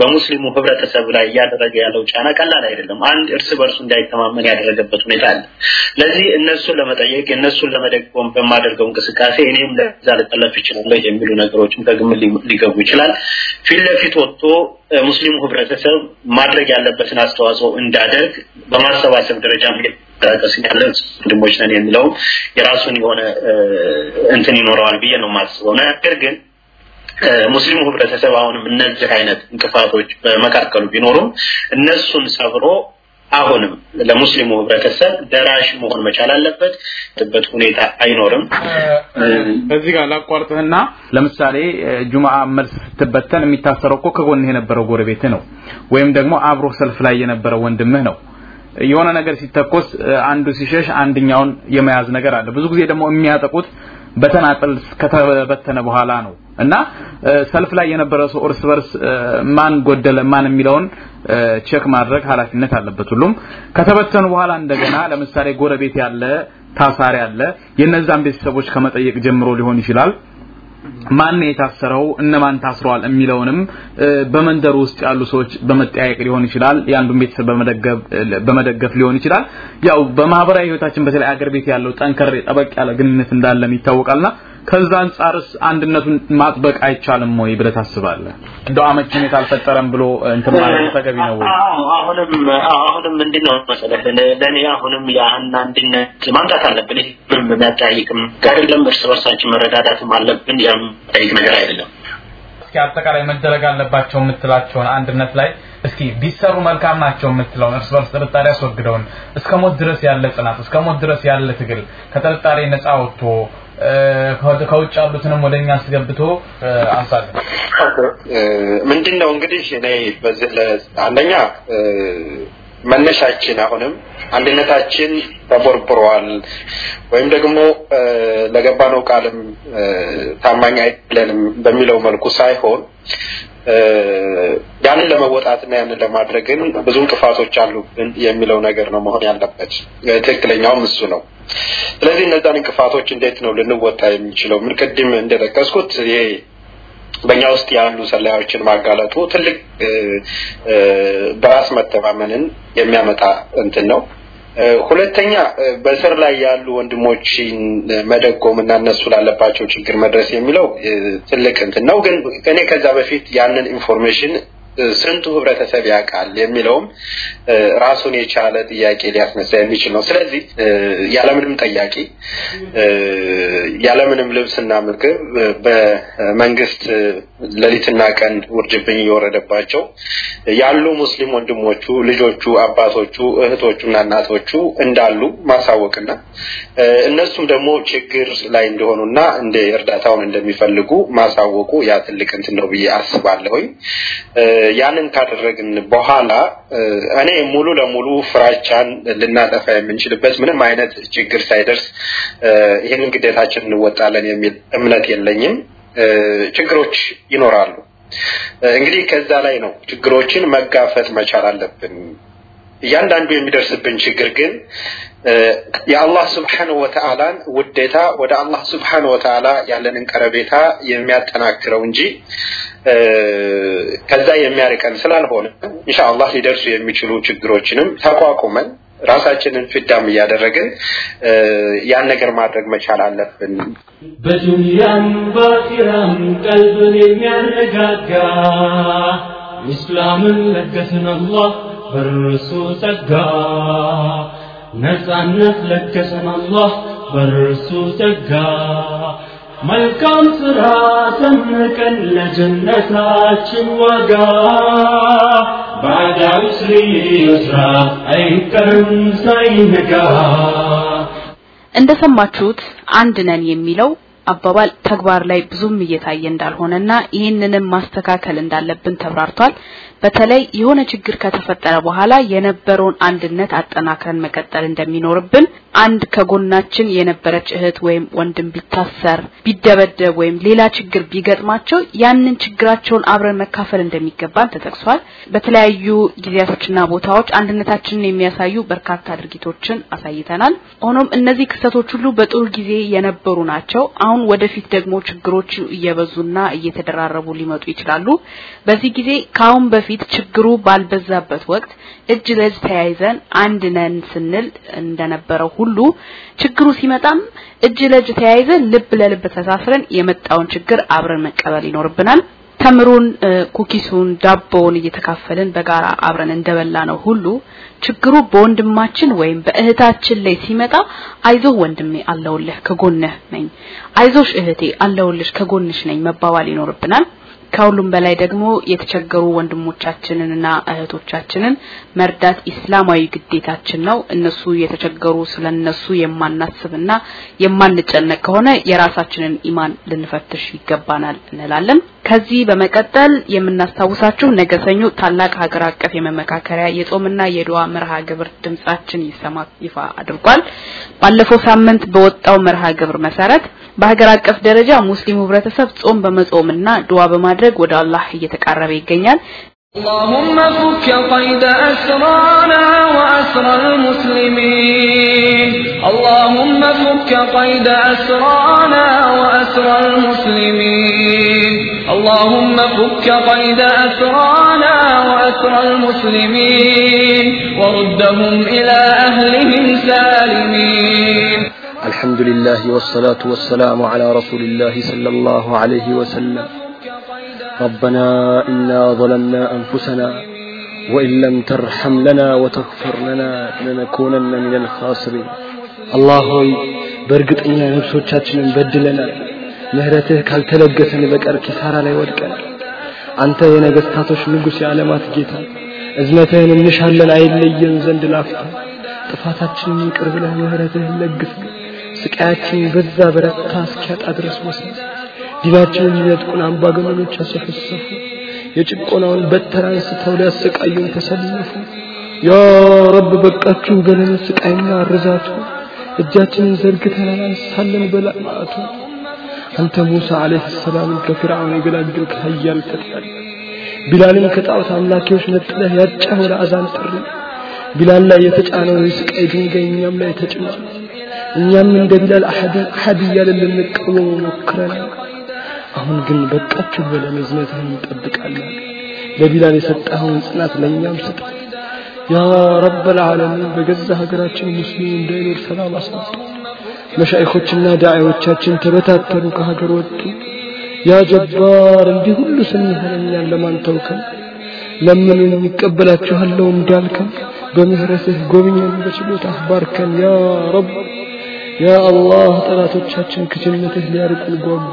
በሙስሊሙ ህብረተሰብ ላይ እያደረገ ያለው ጫና ቀላል አይደለም። አንድ እርስ በርሱ እንዳይተማመን ያደረገበት ሁኔታ አለ። ለዚህ እነሱን ለመጠየቅ እነሱን ለመደጎም በማደርገው እንቅስቃሴ እኔም ለዛ ልጠለፍ ይችላለሁ የሚሉ ነገሮችም ከግምት ሊገቡ ይችላል። ፊት ለፊት ወጥቶ ሙስሊሙ ህብረተሰብ ማድረግ ያለበትን አስተዋጽኦ እንዳደርግ በማሰባሰብ ደረጃ ተንቀሳቀስን ያለን ወንድሞች ነን የሚለውም የራሱን የሆነ እንትን ይኖረዋል ብዬ ነው የማስበው። ነገር ግን ሙስሊሙ ህብረተሰብ አሁንም እነዚህ አይነት እንቅፋቶች በመካከሉ ቢኖሩም እነሱን ሰብሮ አሁንም ለሙስሊሙ ህብረተሰብ ደራሽ መሆን መቻል አለበት በት ሁኔታ አይኖርም። እዚህ ጋር ላቋርጥህና ለምሳሌ ጁምአ መልስ ስትበተን የሚታሰረው እኮ ከጎንህ የነበረው ጎረቤትህ ነው፣ ወይም ደግሞ አብሮ ሰልፍ ላይ የነበረው ወንድምህ ነው። የሆነ ነገር ሲተኮስ አንዱ ሲሸሽ አንድኛውን የመያዝ ነገር አለ። ብዙ ጊዜ ደግሞ የሚያጠቁት በተናጠል ከተበተነ በኋላ ነው እና ሰልፍ ላይ የነበረ ሰው እርስ በርስ ማን ጎደለ ማን የሚለውን check ማድረግ ኃላፊነት አለበት ሁሉም። ከተበተኑ በኋላ እንደገና ለምሳሌ ጎረቤት ያለ ታሳሪ አለ የነዛን ቤተሰቦች ከመጠየቅ ጀምሮ ሊሆን ይችላል። ማን የታሰረው እነማን ታስረዋል የሚለውንም በመንደሩ ውስጥ ያሉ ሰዎች በመጠያየቅ ሊሆን ይችላል። የአንዱን ቤተሰብ በመደገፍ ሊሆን ይችላል። ያው በማህበራዊ ህይወታችን በተለይ አገር ቤት ያለው ጠንከር ጠበቅ ያለ ግንኙነት እንዳለን ይታወቃልና ከዛ አንጻርስ አንድነቱን ማጥበቅ አይቻልም ወይ ብለህ ታስባለህ? እንደው አመቺ ሁኔታ አልፈጠረም ብሎ እንትን ማለት ተገቢ ነው ወይ? አዎ አሁንም አሁንም ምንድነው መሰለህ ለእኔ አሁንም ያን አንድነት ማምጣት አለብን። ይህ ምንም የሚያጠያይቅም አይደለም። እርስ በርሳችን መረዳዳትም አለብን። ያም ጠይቅ ነገር አይደለም። እስኪ አጠቃላይ መደረግ አለባቸው የምትላቸውን አንድነት ላይ እስኪ ቢሰሩ መልካም ናቸው የምትለውን እርስ በርስ ጥርጣሬ አስወግደውን እስከ ሞት ድረስ ያለ ጽናት እስከ ሞት ድረስ ያለ ትግል ከጥርጣሬ ነፃ ወጥቶ ከውጭ ያሉትንም ወደኛ አስገብቶ አንሳለን። ምንድን ነው እንግዲህ እኔ አንደኛ መነሻችን አሁንም አንድነታችን ተቦርብሯል ወይም ደግሞ ለገባነው ቃልም ታማኝ አይደለንም በሚለው መልኩ ሳይሆን ያንን ለመወጣትና ያንን ለማድረግን ብዙ እንቅፋቶች አሉብን የሚለው ነገር ነው መሆን ያለበት። ትክክለኛውም እሱ ነው። ስለዚህ እነዛን እንቅፋቶች እንዴት ነው ልንወጣ የሚችለው? ምን ቅድም እንደጠቀስኩት ይሄ በእኛ ውስጥ ያሉ ሰላዮችን ማጋለጡ ትልቅ በራስ መተማመንን የሚያመጣ እንትን ነው። ሁለተኛ በስር ላይ ያሉ ወንድሞችን መደጎም እና እነሱ ላለባቸው ችግር መድረስ የሚለው ትልቅ እንትን ነው። ግን እኔ ከዛ በፊት ያንን information ስንቱ ህብረተሰብ ያውቃል የሚለውም ራሱን የቻለ ጥያቄ ሊያስነሳ የሚችል ነው። ስለዚህ ያለምንም ጠያቂ ያለምንም ልብስና ምግብ በመንግስት ሌሊትና ቀን ውርጅብኝ እየወረደባቸው ያሉ ሙስሊም ወንድሞቹ፣ ልጆቹ፣ አባቶቹ፣ እህቶቹና እናቶቹ እንዳሉ ማሳወቅና እነሱም ደግሞ ችግር ላይ እንደሆኑና እንደ እርዳታውን እንደሚፈልጉ ማሳወቁ ያ ትልቅ እንትን ነው ብዬ አስባለሁኝ። ያንን ካደረግን በኋላ እኔ ሙሉ ለሙሉ ፍራቻን ልናጠፋ የምንችልበት ምንም አይነት ችግር ሳይደርስ ይህንን ግዴታችን እንወጣለን የሚል እምነት የለኝም። ችግሮች ይኖራሉ። እንግዲህ ከዛ ላይ ነው ችግሮችን መጋፈጥ መቻል አለብን። እያንዳንዱ የሚደርስብን ችግር ግን የአላህ ስብሓነሁ ወተዓላን ውዴታ ወደ አላህ ስብሓነሁ ወተዓላ ያለንን ቀረቤታ የሚያጠናክረው እንጂ ከዛ የሚያርቀን ስላልሆነ ኢንሻአላህ ሊደርሱ የሚችሉ ችግሮችንም ተቋቁመን ራሳችንን ፍዳም እያደረግን ያን ነገር ማድረግ መቻል አለብን። በዱንያም በአኺራም ቀልብን የሚያረጋጋ ኢስላምን ለገሰን አላህ በርሱ ጸጋ ነጻነት ለገሰን አላህ በርሱ ጸጋ። መልካም ስራ ሰንቀን ለጀነታችን ዋጋ። ባዳ ዑስሪ ዩስራ አይቀርም ሳይነጋ። እንደሰማችሁት አንድ ነን የሚለው አባባል ተግባር ላይ ብዙም እየታየ እንዳልሆነና ይህንንም ማስተካከል እንዳለብን ተብራርቷል። በተለይ የሆነ ችግር ከተፈጠረ በኋላ የነበረውን አንድነት አጠናክረን መቀጠል እንደሚኖርብን አንድ ከጎናችን የነበረች እህት ወይም ወንድም ቢታሰር፣ ቢደበደብ ወይም ሌላ ችግር ቢገጥማቸው ያንን ችግራቸውን አብረን መካፈል እንደሚገባን ተጠቅሷል። በተለያዩ ጊዜያቶችና ቦታዎች አንድነታችንን የሚያሳዩ በርካታ ድርጊቶችን አሳይተናል። ሆኖም እነዚህ ክስተቶች ሁሉ በጥሩ ጊዜ የነበሩ ናቸው። አሁን ወደፊት ደግሞ ችግሮች እየበዙና እየተደራረቡ ሊመጡ ይችላሉ። በዚህ ጊዜ ከአሁን በፊት ችግሩ ባልበዛበት ወቅት እጅ ለእጅ ተያይዘን አንድ ነን ስንል እንደነበረው ሁሉ ችግሩ ሲመጣም እጅ ለእጅ ተያይዘን ልብ ለልብ ተሳስረን የመጣውን ችግር አብረን መቀበል ይኖርብናል። ተምሩን፣ ኩኪሱን፣ ዳቦውን እየተካፈልን በጋራ አብረን እንደበላ ነው ሁሉ ችግሩ በወንድማችን ወይም በእህታችን ላይ ሲመጣ አይዞህ ወንድሜ አለውልህ ከጎንህ ነኝ፣ አይዞሽ እህቴ አለውልሽ ከጎንሽ ነኝ መባባል ይኖርብናል። ከሁሉም በላይ ደግሞ የተቸገሩ ወንድሞቻችንንና እህቶቻችንን መርዳት ኢስላማዊ ግዴታችን ነው። እነሱ የተቸገሩ ስለነሱ የማናስብና የማንጨነቅ ከሆነ የራሳችንን ኢማን ልንፈትሽ ይገባናል እንላለን። ከዚህ በመቀጠል የምናስታውሳችሁ ነገ ሰኞ ታላቅ ሀገር አቀፍ የመመካከሪያ የጾምና የዱዓ መርሃ ግብር ድምጻችን ይሰማ ይፋ አድርጓል። ባለፈው ሳምንት በወጣው መርሃ ግብር መሰረት በሀገር አቀፍ ደረጃ ሙስሊሙ ህብረተሰብ ጾም በመጾምና ዱዓ በማድረግ ወደ አላህ እየተቃረበ ይገኛል። اللهم فك قيد أسرانا وأسر المسلمين اللهم فك قيد أسرانا وأسر المسلمين اللهم فك قيد أسرانا وأسرى المسلمين وردهم إلى أهلهم سالمين. الحمد لله والصلاة والسلام على رسول الله صلى الله عليه وسلم. ربنا إنا ظلمنا أنفسنا وإن لم ترحم لنا وتغفر لنا لنكونن من الخاسرين. الله برقت إنا نفسه تشاتنا بدلنا. ምህረትህ ካልተለገሰን በቀር ኪሳራ ላይ ወድቀናል አንተ የነገስታቶች ንጉሥ የዓለማት ጌታ እዝነትህን እንሻለን አይለየን ዘንድ ላፍታ። ጥፋታችንን ይቅር ብለህ ምህረትህን ለግሰን ስቃያችን በዛ በረታ እስኪያጣ ድረስ ወስን ዲናችንን ሊነጥቁን አምባገነኖች አሰፈሰፉ። የጭቆናውን በትር አንስተው ሊያሰቃዩን ተሰለፉ። ያ ረብ በቃችሁ በለን ስቃይና ርዛቱ እጃችንን ዘርግተን አላነሳለን በላማቱ አንተ ሙሳ አለይሂ ሰላምን ከፍርዓውን የገላገልክ ኃያል ተጥፋል። ቢላልን ከጣዖት አምላኪዎች ነጥለህ ያጫህ ወደ አዛን ጥሪ። ቢላል ላይ የተጫነው የስቃይ ድንጋይ እኛም ላይ ተጭኗል። እኛም እንደ ቢላል አሐዲ አሐዲ እያለን ልንቃወመው ሞክረናል። አሁን ግን በቃችሁ ብለን እዝነትህን እንጠብቃለን። ለቢላል የሰጠኸውን ጽናት ለእኛም ስጥ። ያ ረበል ዓለሚን በገዛ ሀገራችን ሙስሊም እንዳይኖር ሰላም አስመጣ። መሻይኾችና ዳዒዎቻችን ተበታተኑ ከሀገር ወጡ ያ ጀባር እንዲህ ሁሉ ለማን ተውከን? ለምኑን ይቀበላችኋለሁ እንዳልከን? በምህረትህ ጎብኘን በችሎታህ ባርከን። ያ ረብ ያ አላህ ጠላቶቻችን ከጀነትህ ሊያርቁን ጓጉ።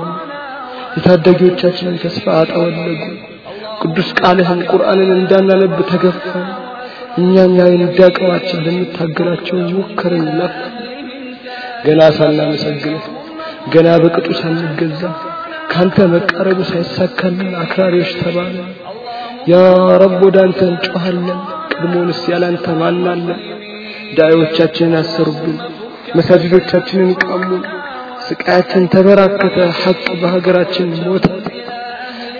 የታዳጊዎቻችንን ተስፋ አጠወለጉ ቅዱስ ቃልህን ቁርአንን እንዳናነብ ተገፋን ያይን እንዳቅማችን ልንታገላቸው ሞከርን። ለፍ ገና ሳናመሰግንህ ገና በቅጡ ሳንገዛ ካንተ መቃረቡ ሳይሳካልን አክራሪዎች ተባለ ያ ረብ ወደ አንተ እንጮኻለን ቀድሞውንስ ያላንተ ማናለን። ዳዒዎቻችንን አሰሩብን መሳጅዶቻችንን ቀሙን ስቃያችን ተበራከተ ሐቅ በሀገራችን ሞተ።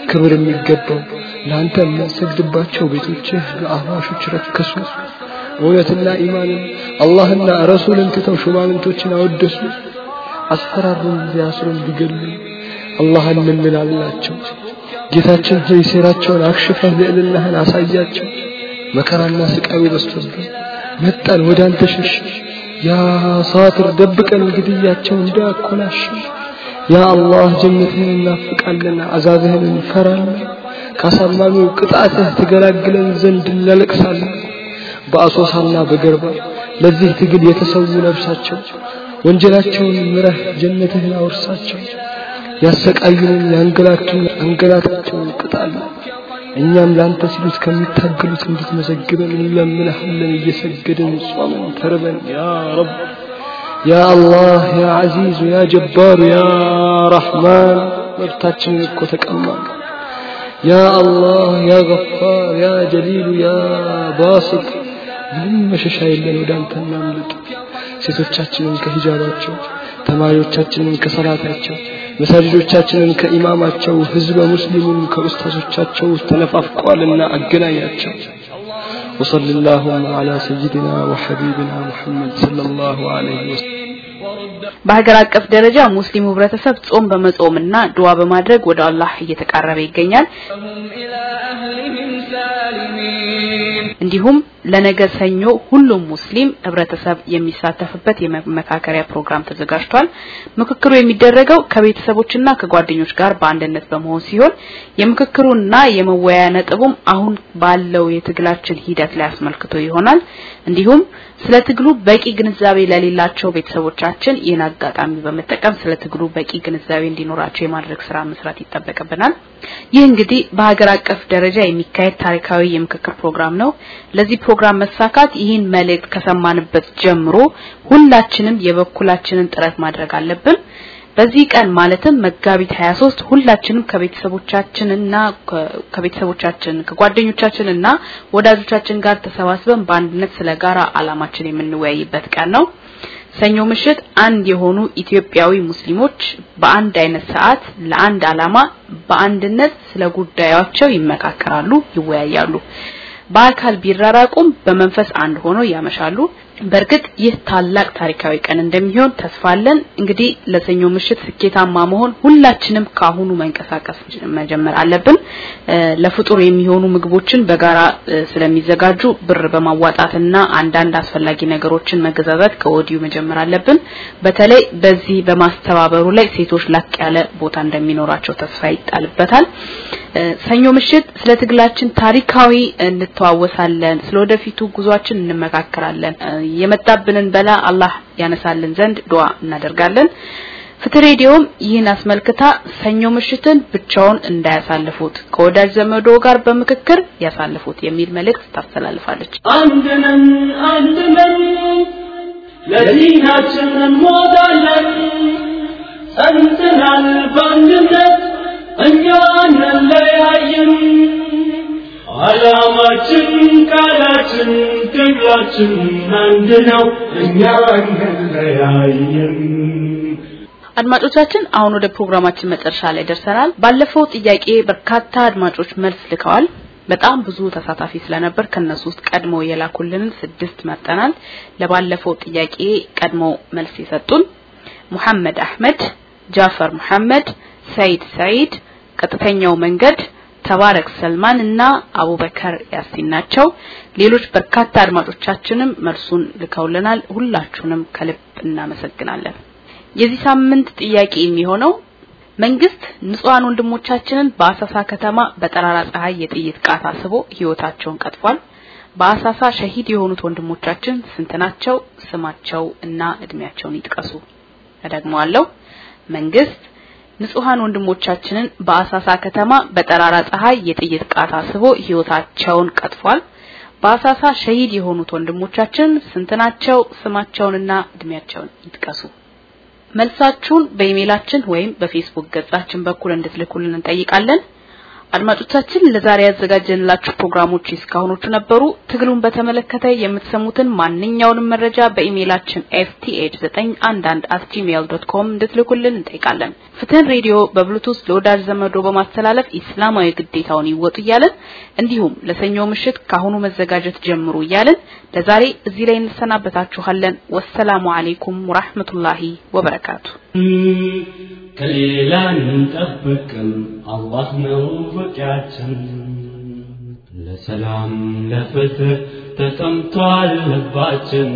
ክብር የሚገባው ለአንተ የምንሰግድባቸው ቤቶችህ በአህባሾች ረከሱ እውነትና ኢማንን አላህና ረሱልን ትተው ሹማምንቶችን አወደሱ አስፈራሩን ሊያስሩን ሊገሉ አላህን እንላላቸው ጌታችን ሆይ ሴራቸውን አክሽፈህ ልዕልናህን አሳያቸው። መከራና ስቃዩ በዝቶብን መጣን ወደ አንተ ሸሽ። ያ ሳትር ደብቀን ግድያቸው እንዳያኮላሽ። ያ አላህ ጀነትህን እናፍቃለን አዛብህን እንፈራለን። ካሳማሚው ቅጣትህ ትገላግለን ዘንድ እንለቅሳለን በአሶሳና በገርባ ለዚህ ትግል የተሰዉ ነፍሳቸው ወንጀላቸውን ምረህ ጀነትህን አውርሳቸው። ያሰቃዩንን ያንገላቱን አንገላታቸውን ቅጣለን እኛም ላንተ ሲሉት ከሚታገሉት እንድትመዘግበን እንለምንሃለን። እየሰገድን ጾመን ተርበን። ያ ረብ ያ አላህ ያ አዚዙ ያ ጀባሩ ያ ረሕማን መብታችንን እኮ ተቀማን ያ አላህ ያ ገፋር ያ ጀሊሉ ያ ባስጥ ምንም መሸሻ የለን ወደ አንተ እናምልጥ ሴቶቻችንን ከሂጃባቸው ተማሪዎቻችንን ከሰላታቸው መሳጅዶቻችንን ከኢማማቸው ህዝበ ሙስሊሙን ከኡስታዞቻቸው ተነፋፍቀዋልና አገናኛቸው وصل اللهم على سيدنا وحبيبنا محمد صلى الله عليه وسلم በሀገር አቀፍ ደረጃ ሙስሊሙ ህብረተሰብ ጾም በመጾምና ዱዓ በማድረግ ወደ አላህ እየተቃረበ ይገኛል። እንዲሁም ለነገ ሰኞ ሁሉም ሙስሊም ህብረተሰብ የሚሳተፍበት የመመካከሪያ ፕሮግራም ተዘጋጅቷል። ምክክሩ የሚደረገው ከቤተሰቦችና ከጓደኞች ጋር በአንድነት በመሆን ሲሆን የምክክሩና የመወያያ ነጥቡም አሁን ባለው የትግላችን ሂደት ላይ አስመልክቶ ይሆናል። እንዲሁም ስለ ትግሉ በቂ ግንዛቤ ለሌላቸው ቤተሰቦቻችን ይህን አጋጣሚ በመጠቀም ስለ ትግሉ በቂ ግንዛቤ እንዲኖራቸው የማድረግ ስራ መስራት ይጠበቅብናል። ይህ እንግዲህ በሀገር አቀፍ ደረጃ የሚካሄድ ታሪካዊ የምክክር ፕሮግራም ነው። ለዚህ ፕሮግራም መሳካት ይህን መልእክት ከሰማንበት ጀምሮ ሁላችንም የበኩላችንን ጥረት ማድረግ አለብን። በዚህ ቀን ማለትም መጋቢት 23 ሁላችንም ከቤተሰቦቻችንና ከቤተሰቦቻችን ከጓደኞቻችንና ወዳጆቻችን ጋር ተሰባስበን በአንድነት ስለ ጋራ አላማችን የምንወያይበት ቀን ነው። ሰኞ ምሽት አንድ የሆኑ ኢትዮጵያዊ ሙስሊሞች በአንድ አይነት ሰዓት ለአንድ አላማ በአንድነት ስለ ጉዳያቸው ይመካከራሉ፣ ይወያያሉ። በአካል ቢራራቁም በመንፈስ አንድ ሆነው ያመሻሉ። በእርግጥ ይህ ታላቅ ታሪካዊ ቀን እንደሚሆን ተስፋ አለን። እንግዲህ ለሰኞ ምሽት ስኬታማ መሆን ሁላችንም ካሁኑ መንቀሳቀስ መጀመር አለብን። ለፍጡር የሚሆኑ ምግቦችን በጋራ ስለሚዘጋጁ ብር በማዋጣትና አንዳንድ አስፈላጊ ነገሮችን መገዛዛት ከወዲሁ መጀመር አለብን። በተለይ በዚህ በማስተባበሩ ላይ ሴቶች ላቅ ያለ ቦታ እንደሚኖራቸው ተስፋ ይጣልበታል። ሰኞ ምሽት ስለ ትግላችን ታሪካዊ እንተዋወሳለን። ስለ ወደፊቱ ጉዟችን እንመካከራለን። የመጣብንን በላ አላህ ያነሳልን ዘንድ ዱዓ እናደርጋለን። ፍትህ ሬዲዮም ይህን አስመልክታ ሰኞ ምሽትን ብቻውን እንዳያሳልፉት ከወዳጅ ዘመዶ ጋር በምክክር ያሳልፉት የሚል መልእክት ታስተላልፋለች። አንድ ነን ለዲናችን እንሞታለን ጸንተናል በአንድነት እኛ አንለያይም ዓላማችን ቃላችን ትግላችን አንድ ነው እኛ አንለያይም አድማጮቻችን አሁን ወደ ፕሮግራማችን መጨረሻ ላይ ደርሰናል። ባለፈው ጥያቄ በርካታ አድማጮች መልስ ልከዋል። በጣም ብዙ ተሳታፊ ስለነበር ከነሱ ውስጥ ቀድሞ የላኩልንን ስድስት መርጠናል። ለባለፈው ጥያቄ ቀድሞ መልስ የሰጡን ሙሐመድ አህመድ፣ ጃፈር ሙሐመድ፣ ሰይድ ሰይድ፣ ቀጥተኛው መንገድ፣ ተባረክ ሰልማን እና አቡበከር ያሲን ናቸው። ሌሎች በርካታ አድማጮቻችንም መልሱን ልከውልናል። ሁላችሁንም ከልብ እናመሰግናለን። የዚህ ሳምንት ጥያቄ የሚሆነው መንግስት ንጹሃን ወንድሞቻችንን በአሳሳ ከተማ በጠራራ ፀሐይ የጥይት ቃታ ስቦ ህይወታቸውን ቀጥፏል። በአሳሳ ሸሂድ የሆኑት ወንድሞቻችን ስንት ናቸው? ስማቸው እና እድሜያቸውን ይጥቀሱ። እደግመዋለሁ። መንግስት ንጹሃን ወንድሞቻችንን በአሳሳ ከተማ በጠራራ ፀሐይ የጥይት ቃታ ስቦ ህይወታቸውን ቀጥፏል። በአሳሳ ሸሂድ የሆኑት ወንድሞቻችን ስንት ናቸው? ስማቸውንና እድሜያቸውን ይጥቀሱ። መልሳችሁን በኢሜይላችን ወይም በፌስቡክ ገጻችን በኩል እንድትልኩልን እንጠይቃለን። አድማጮቻችን ለዛሬ ያዘጋጀንላችሁ ፕሮግራሞች እስካሁኖቹ ነበሩ። ትግሉን በተመለከተ የምትሰሙትን ማንኛውንም መረጃ በኢሜይላችን fth911@gmail.com እንድትልኩልን እንጠይቃለን። ፍትህን ሬዲዮ በብሉቱዝ ለወዳጅ ዘመዶ በማስተላለፍ ኢስላማዊ ግዴታውን ይወጡ እያለን እንዲሁም ለሰኞ ምሽት ካሁኑ መዘጋጀት ጀምሩ እያለን ለዛሬ እዚህ ላይ እንሰናበታችኋለን። ወሰላሙ አለይኩም ወራህመቱላሂ ወበረካቱ። ከሌላ እንጠብቅም አላህ ነው በቂያችን። ለሰላም ለፍትህ ተጠምቷል ልባችን።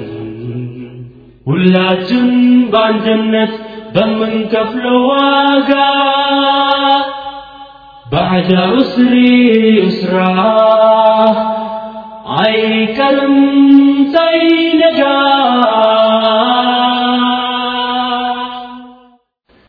ሁላችን በአንድነት በምንከፍለው ዋጋ ባዕደ ዑስሪ ዩስራ አይቀርም ሳይነጋ